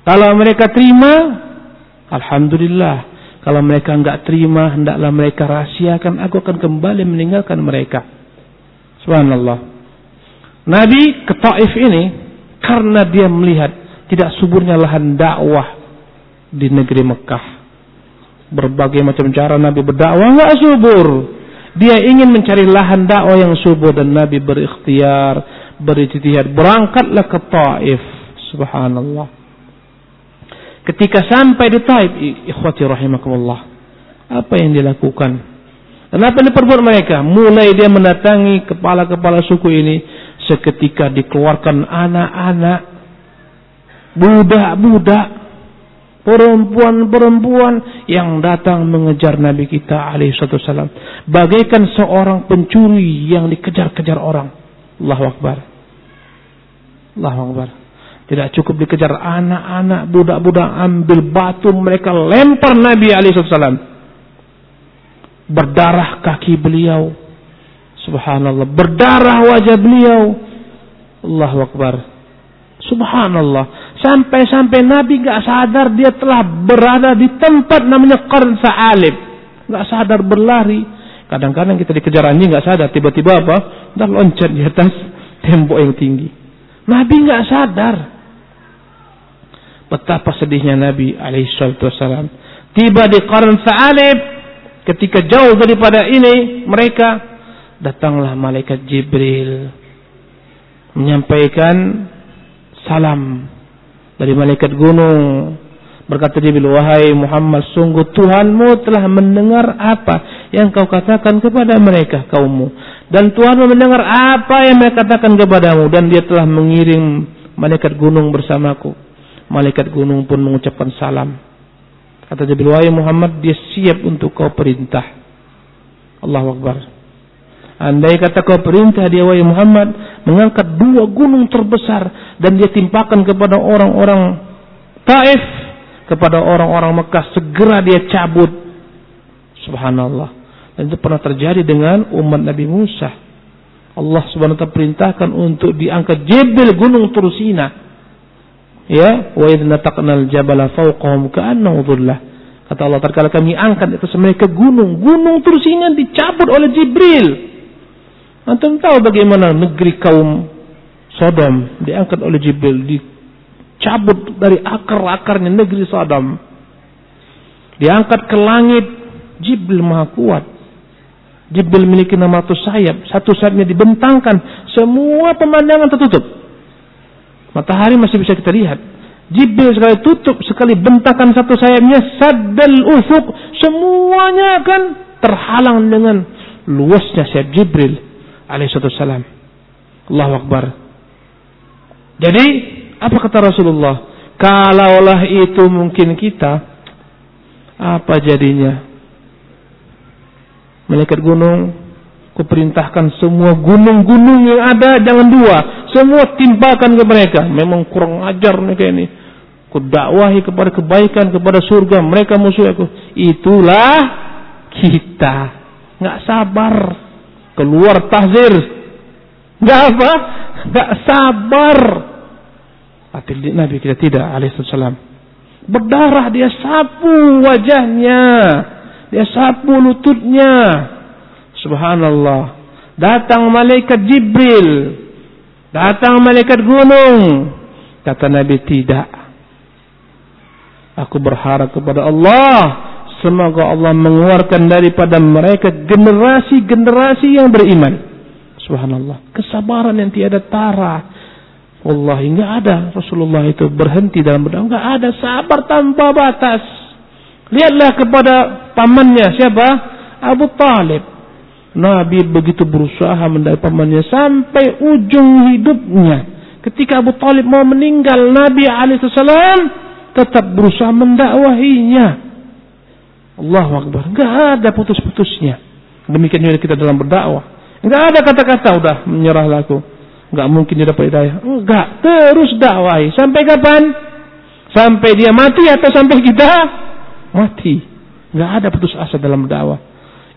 Speaker 1: Kalau mereka terima, alhamdulillah. Kalau mereka enggak terima, hendaklah mereka rahasiakan. Aku akan kembali meninggalkan mereka. Subhanallah. Nabi ke Taif ini karena dia melihat tidak suburnya lahan dakwah di negeri Mekah. Berbagai macam cara Nabi berdakwah enggak subur. Dia ingin mencari lahan dakwah yang subur dan Nabi berikhtiar berijtihad. Berangkatlah ke Taif. Subhanallah. Ketika sampai di Taif ikhwati rahimakumullah apa yang dilakukan? Kenapa diperbuat mereka? Mulai dia mendatangi kepala-kepala suku ini seketika dikeluarkan anak-anak, budak-budak, perempuan-perempuan yang datang mengejar Nabi kita alaihissalam. Bagaikan seorang pencuri yang dikejar-kejar orang. Allahu Akbar. Allahu Akbar. Tidak cukup dikejar anak-anak, budak-budak ambil batu mereka lempar Nabi alaihissalam. Berdarah kaki beliau. Subhanallah. Berdarah wajah beliau. Allahu Akbar. Subhanallah. Sampai-sampai Nabi gak sadar dia telah berada di tempat namanya Qarn Sa'alib. Gak sadar berlari. Kadang-kadang kita dikejar anjing gak sadar. Tiba-tiba apa? Dah loncat di atas tembok yang tinggi. Nabi gak sadar. Betapa sedihnya Nabi alaihissalam. Tiba di Qarn Sa'alib. Ketika jauh daripada ini mereka. Datanglah malaikat Jibril. Menyampaikan salam dari malaikat gunung. Berkata Jibril, wahai Muhammad, sungguh Tuhanmu telah mendengar apa yang kau katakan kepada mereka, kaummu. Dan Tuhanmu mendengar apa yang mereka katakan kepadamu. Dan dia telah mengirim malaikat gunung bersamaku malaikat gunung pun mengucapkan salam. Kata Jibril, wahai Muhammad, dia siap untuk kau perintah. Allahu Akbar. Andai kata kau perintah dia wahai Muhammad mengangkat dua gunung terbesar dan dia timpakan kepada orang-orang Taif kepada orang-orang Mekah segera dia cabut. Subhanallah. Dan itu pernah terjadi dengan umat Nabi Musa. Allah Subhanahu wa taala perintahkan untuk diangkat jebel gunung Tursina ya wa idh nataqnal jabala fawqahum ka'annahu kata Allah tatkala kami angkat itu mereka gunung gunung terus ini dicabut oleh Jibril antum tahu bagaimana negeri kaum Sodom diangkat oleh Jibril dicabut dari akar-akarnya negeri Sodom diangkat ke langit Jibril maha kuat Jibril memiliki nama satu sayap satu sayapnya dibentangkan semua pemandangan tertutup Matahari masih bisa kita lihat. Jibril sekali tutup, sekali bentakan satu sayapnya, saddal ufuk, semuanya akan terhalang dengan luasnya sayap Jibril alaihissalam. Allahu Akbar. Jadi, apa kata Rasulullah? Kalaulah itu mungkin kita, apa jadinya? Malaikat gunung Kuperintahkan semua gunung-gunung yang ada jangan dua, semua timpakan ke mereka. Memang kurang ajar mereka ini. Kudakwahi kepada kebaikan, kepada surga. Mereka musuh aku. Itulah kita. Nggak sabar. Keluar tahzir. Nggak apa? Nggak sabar. Tapi Nabi kita tidak alaihissalam. Berdarah dia sapu wajahnya. Dia sapu lututnya. Subhanallah. Datang malaikat Jibril. Datang malaikat gunung. Kata Nabi tidak. Aku berharap kepada Allah. Semoga Allah mengeluarkan daripada mereka generasi-generasi yang beriman. Subhanallah. Kesabaran yang tiada tara. Wallahi enggak ada Rasulullah itu berhenti dalam berdoa. Enggak ada sabar tanpa batas. Lihatlah kepada pamannya siapa? Abu Talib. Nabi begitu berusaha mendapatkan pamannya sampai ujung hidupnya. Ketika Abu Talib mau meninggal, Nabi alaihissalam tetap berusaha mendakwahinya. Allah Akbar. Enggak ada putus-putusnya. Demikian juga kita dalam berdakwah. Enggak ada kata-kata udah menyerah laku. Enggak mungkin dia dapat hidayah. Enggak. Terus dakwahi. Sampai kapan? Sampai dia mati atau sampai kita mati. Enggak ada putus asa dalam berdakwah.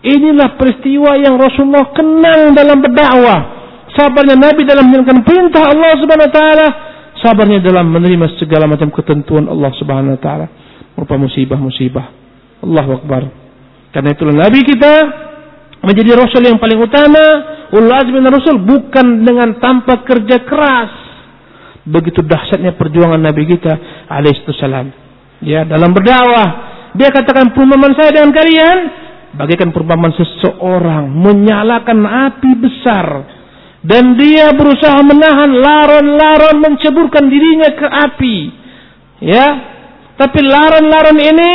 Speaker 1: Inilah peristiwa yang Rasulullah kenang dalam berdakwah. Sabarnya Nabi dalam menjalankan perintah Allah Subhanahu wa taala, sabarnya dalam menerima segala macam ketentuan Allah Subhanahu wa taala berupa musibah-musibah. Allahu akbar. Karena itulah Nabi kita menjadi rasul yang paling utama, ulul azmi rasul bukan dengan tanpa kerja keras. Begitu dahsyatnya perjuangan Nabi kita alaihissalam. Ya, dalam berdakwah, dia katakan perumpamaan saya dengan kalian bagaikan perumpamaan seseorang menyalakan api besar dan dia berusaha menahan laron-laron menceburkan dirinya ke api ya tapi laron-laron ini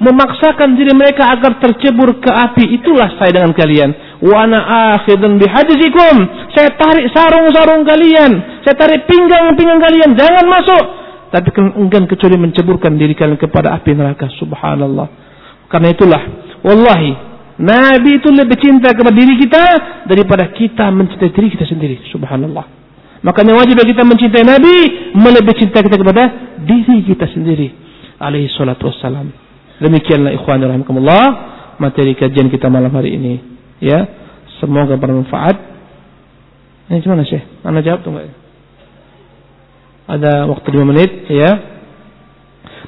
Speaker 1: memaksakan diri mereka agar tercebur ke api. Itulah saya dengan kalian. Wa ana akhidun bihadisikum. Saya tarik sarung-sarung kalian. Saya tarik pinggang-pinggang kalian. Jangan masuk. Tapi enggan kecuali menceburkan diri kalian kepada api neraka. Subhanallah. Karena itulah. Wallahi. Nabi itu lebih cinta kepada diri kita daripada kita mencintai diri kita sendiri. Subhanallah. Makanya wajib kita mencintai Nabi melebihi cinta kita kepada diri kita sendiri. Alaihi salatu wassalam. Demikianlah ikhwan rahimakumullah materi kajian kita malam hari ini. Ya, semoga bermanfaat. Ini gimana sih? Anda jawab tuh enggak? Ada waktu 5 menit, ya.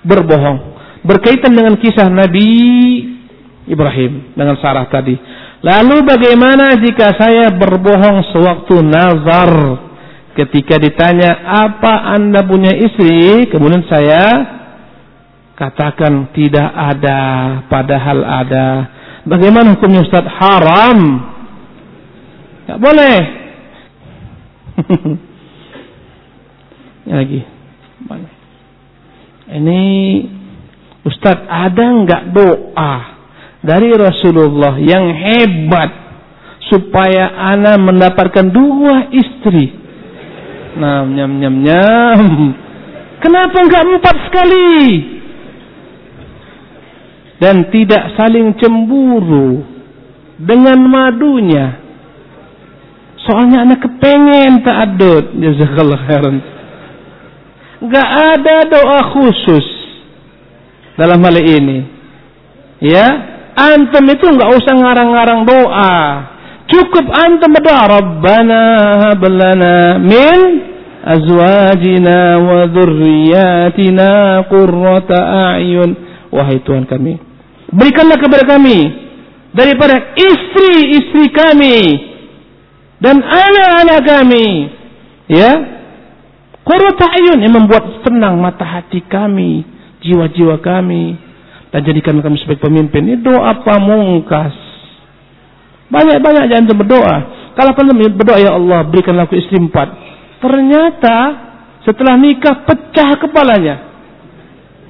Speaker 1: Berbohong. Berkaitan dengan kisah Nabi Ibrahim dengan Sarah tadi. Lalu bagaimana jika saya berbohong sewaktu nazar? Ketika ditanya apa anda punya istri, kemudian saya katakan tidak ada padahal ada. Bagaimana hukumnya Ustaz? Haram. Tidak boleh. Ini lagi. Ini Ustaz ada nggak doa dari Rasulullah yang hebat supaya ana mendapatkan dua istri? Nah, nyam nyam nyam. Kenapa enggak empat sekali? Dan tidak saling cemburu dengan madunya. Soalnya anak kepengen ta'adud. Jazakallah khairan. Gak ada doa khusus dalam hal ini. Ya, antum itu nggak usah ngarang-ngarang doa. Cukup antum berdoa, Rabbana hablana min azwajina wa dzurriyyatina qurrata a'yun. Wahai Tuhan kami, Berikanlah kepada kami daripada istri-istri kami dan anak-anak kami. Ya. Qurrata ayun yang membuat tenang mata hati kami, jiwa-jiwa kami dan jadikan kami sebagai pemimpin. Ini doa pamungkas. Banyak-banyak jangan berdoa. Kalau kalian berdoa ya Allah berikanlah aku istri empat. Ternyata setelah nikah pecah kepalanya.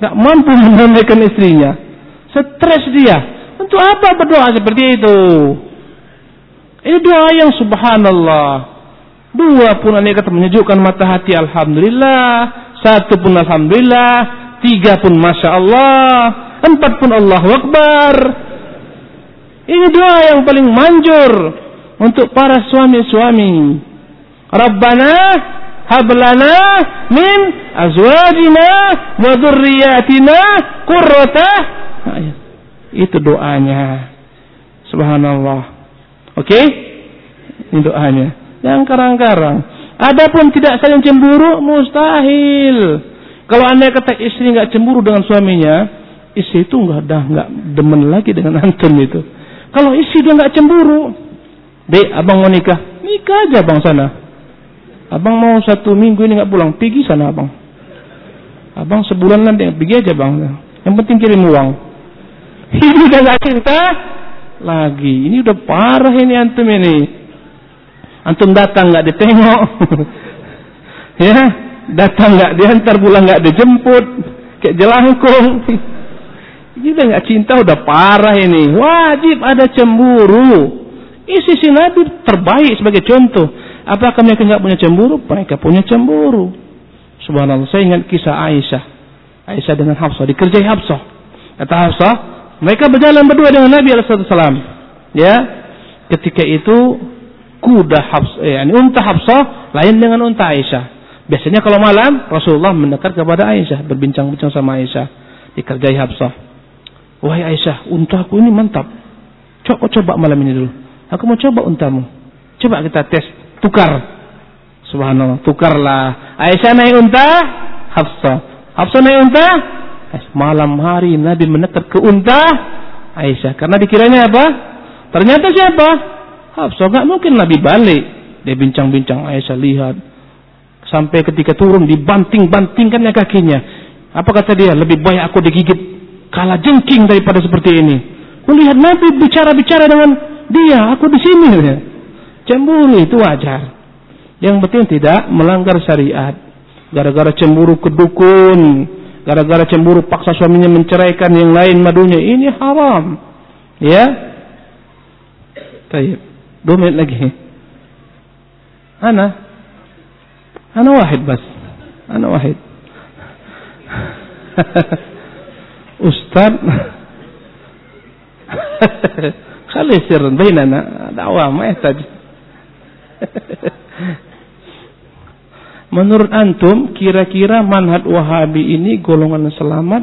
Speaker 1: Gak mampu menunaikan istrinya. Stres dia. Untuk apa berdoa seperti itu? Ini doa yang subhanallah. Dua pun ini kata menyejukkan mata hati alhamdulillah. Satu pun alhamdulillah. Tiga pun masya Allah. Empat pun Allah Akbar. Ini doa yang paling manjur untuk para suami-suami. Rabbana hablana min azwajina wa dhurriyyatina qurrata itu doanya. Subhanallah. Oke? Okay? Ini doanya. Yang karang-karang. Adapun tidak saling cemburu, mustahil. Kalau anda kata istri nggak cemburu dengan suaminya, istri itu nggak dah nggak demen lagi dengan antum itu. Kalau istri dia nggak cemburu, dek abang mau nikah, nikah aja bang sana. Abang mau satu minggu ini nggak pulang, pergi sana abang. Abang sebulan nanti pergi aja bang. Yang penting kirim uang. Ini udah gak cinta lagi. Ini udah parah ini antum ini. Antum datang nggak ditengok, ya datang nggak diantar pulang nggak dijemput, kayak jelangkung. Ini udah nggak cinta, udah parah ini. Wajib ada cemburu. Isi si Nabi terbaik sebagai contoh. Apakah mereka nggak punya cemburu? Mereka punya cemburu. Subhanallah. Saya ingat kisah Aisyah. Aisyah dengan Hafsah dikerjai Hafsah. Kata Hafsah, mereka berjalan berdua dengan Nabi Alaihissalam. Ya, ketika itu kuda Hafsah, eh, unta Hafsah lain dengan unta Aisyah. Biasanya kalau malam Rasulullah mendekat kepada Aisyah, berbincang-bincang sama Aisyah, dikerjai Hafsah. Wahai Aisyah, untaku ini mantap. Coba coba malam ini dulu. Aku mau coba untamu. Coba kita tes, tukar. Subhanallah, tukarlah. Aisyah naik unta, Hafsah. Hafsah naik unta, Malam hari Nabi mendekat ke unta Aisyah. Karena dikiranya apa? Ternyata siapa? Hafsah. Gak mungkin Nabi balik. Dia bincang-bincang Aisyah lihat. Sampai ketika turun dibanting-bantingkannya kakinya. Apa kata dia? Lebih baik aku digigit kalah jengking daripada seperti ini. Melihat Nabi bicara-bicara dengan dia. Aku di sini. Cemburu itu wajar. Yang penting tidak melanggar syariat. Gara-gara cemburu kedukun gara-gara cemburu paksa suaminya menceraikan yang lain madunya ini haram ya Taib dua menit lagi ana ana wahid bas ana wahid Ustaz خلي سر بيننا دعوة ما يحتاج Menurut antum kira-kira manhaj Wahabi ini golongan selamat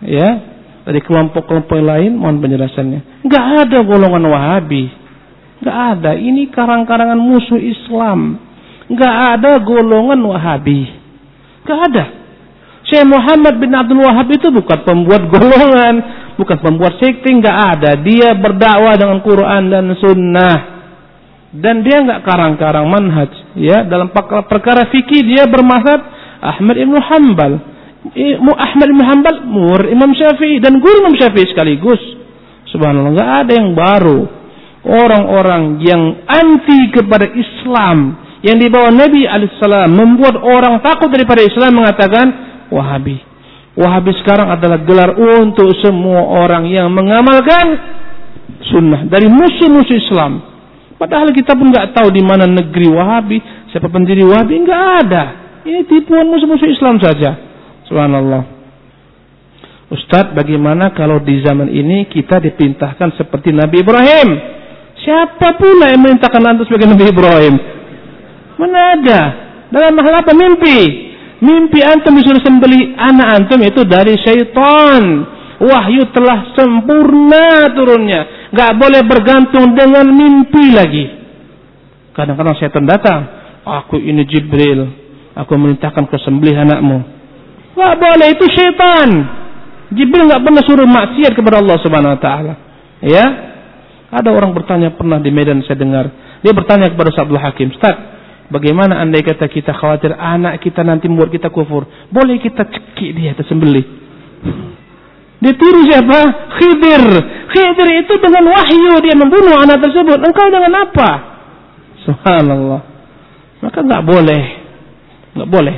Speaker 1: ya dari kelompok-kelompok lain mohon penjelasannya. Enggak ada golongan Wahabi. Enggak ada. Ini karang-karangan musuh Islam. Enggak ada golongan Wahabi. Enggak ada. Syekh Muhammad bin Abdul Wahab itu bukan pembuat golongan, bukan pembuat sekte, enggak ada. Dia berdakwah dengan Quran dan Sunnah dan dia nggak karang-karang manhaj ya. Dalam perkara fikih dia bermazhab Ahmad Ibn Hanbal. Ahmad Ibn Hanbal mur Imam Syafi'i dan guru Imam Syafi'i sekaligus. Subhanallah nggak ada yang baru. Orang-orang yang anti kepada Islam yang dibawa Nabi alaihissalam membuat orang takut daripada Islam mengatakan Wahabi. Wahabi sekarang adalah gelar untuk semua orang yang mengamalkan sunnah dari musuh-musuh Islam Padahal kita pun nggak tahu di mana negeri Wahabi, siapa pendiri Wahabi, nggak ada. Ini tipuan musuh-musuh Islam saja. Subhanallah. Ustadz, bagaimana kalau di zaman ini kita dipintahkan seperti Nabi Ibrahim? Siapa pula yang memerintahkan antum sebagai Nabi Ibrahim? Mana ada? Dalam hal apa mimpi? Mimpi antum disuruh sembeli anak antum itu dari syaitan. Wahyu telah sempurna turunnya nggak boleh bergantung dengan mimpi lagi. Kadang-kadang setan datang, aku ini Jibril, aku merintahkan ke sembelih anakmu. Nggak boleh itu setan. Jibril nggak pernah suruh maksiat kepada Allah Subhanahu Wa Taala. Ya, ada orang bertanya pernah di Medan saya dengar. Dia bertanya kepada Abdul Hakim, Ustaz, bagaimana andai kata kita khawatir anak kita nanti membuat kita kufur? Boleh kita cekik dia tersembelih? Ditiru siapa? Khidir. Khidir itu dengan wahyu dia membunuh anak tersebut. Engkau dengan apa? Subhanallah. Maka nggak boleh. nggak boleh.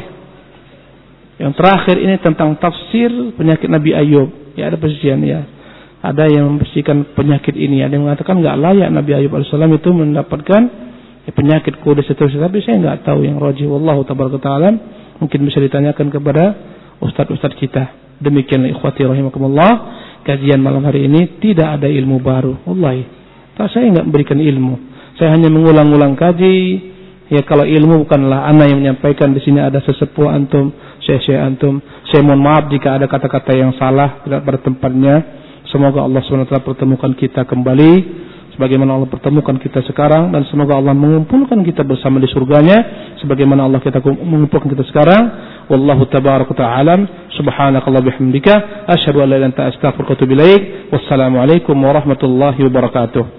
Speaker 1: Yang terakhir ini tentang tafsir penyakit Nabi Ayub. Ya ada persisian ya. Ada yang membersihkan penyakit ini. Ada yang mengatakan nggak layak Nabi Ayub alaihissalam itu mendapatkan ya, penyakit kuda seterusnya. Tapi saya nggak tahu yang roji. Wallahu taala. Mungkin bisa ditanyakan kepada ustadz-ustadz kita. Demikianlah ikhwati rahimakumullah, kajian malam hari ini tidak ada ilmu baru. Wallahi. Tak saya enggak memberikan ilmu. Saya hanya mengulang-ulang kaji. Ya kalau ilmu bukanlah anak yang menyampaikan di sini ada sesepuh antum, syekh-syekh antum. Saya mohon maaf jika ada kata-kata yang salah tidak pada tempatnya. Semoga Allah SWT pertemukan kita kembali sebagaimana Allah pertemukan kita sekarang dan semoga Allah mengumpulkan kita bersama di surganya sebagaimana Allah kita mengumpulkan kita sekarang wallahu tabaraka ta'ala subhanakallah bihamdika asyhadu an la ilaha illa anta astaghfiruka wa atubu ilaik wassalamu alaikum warahmatullahi wabarakatuh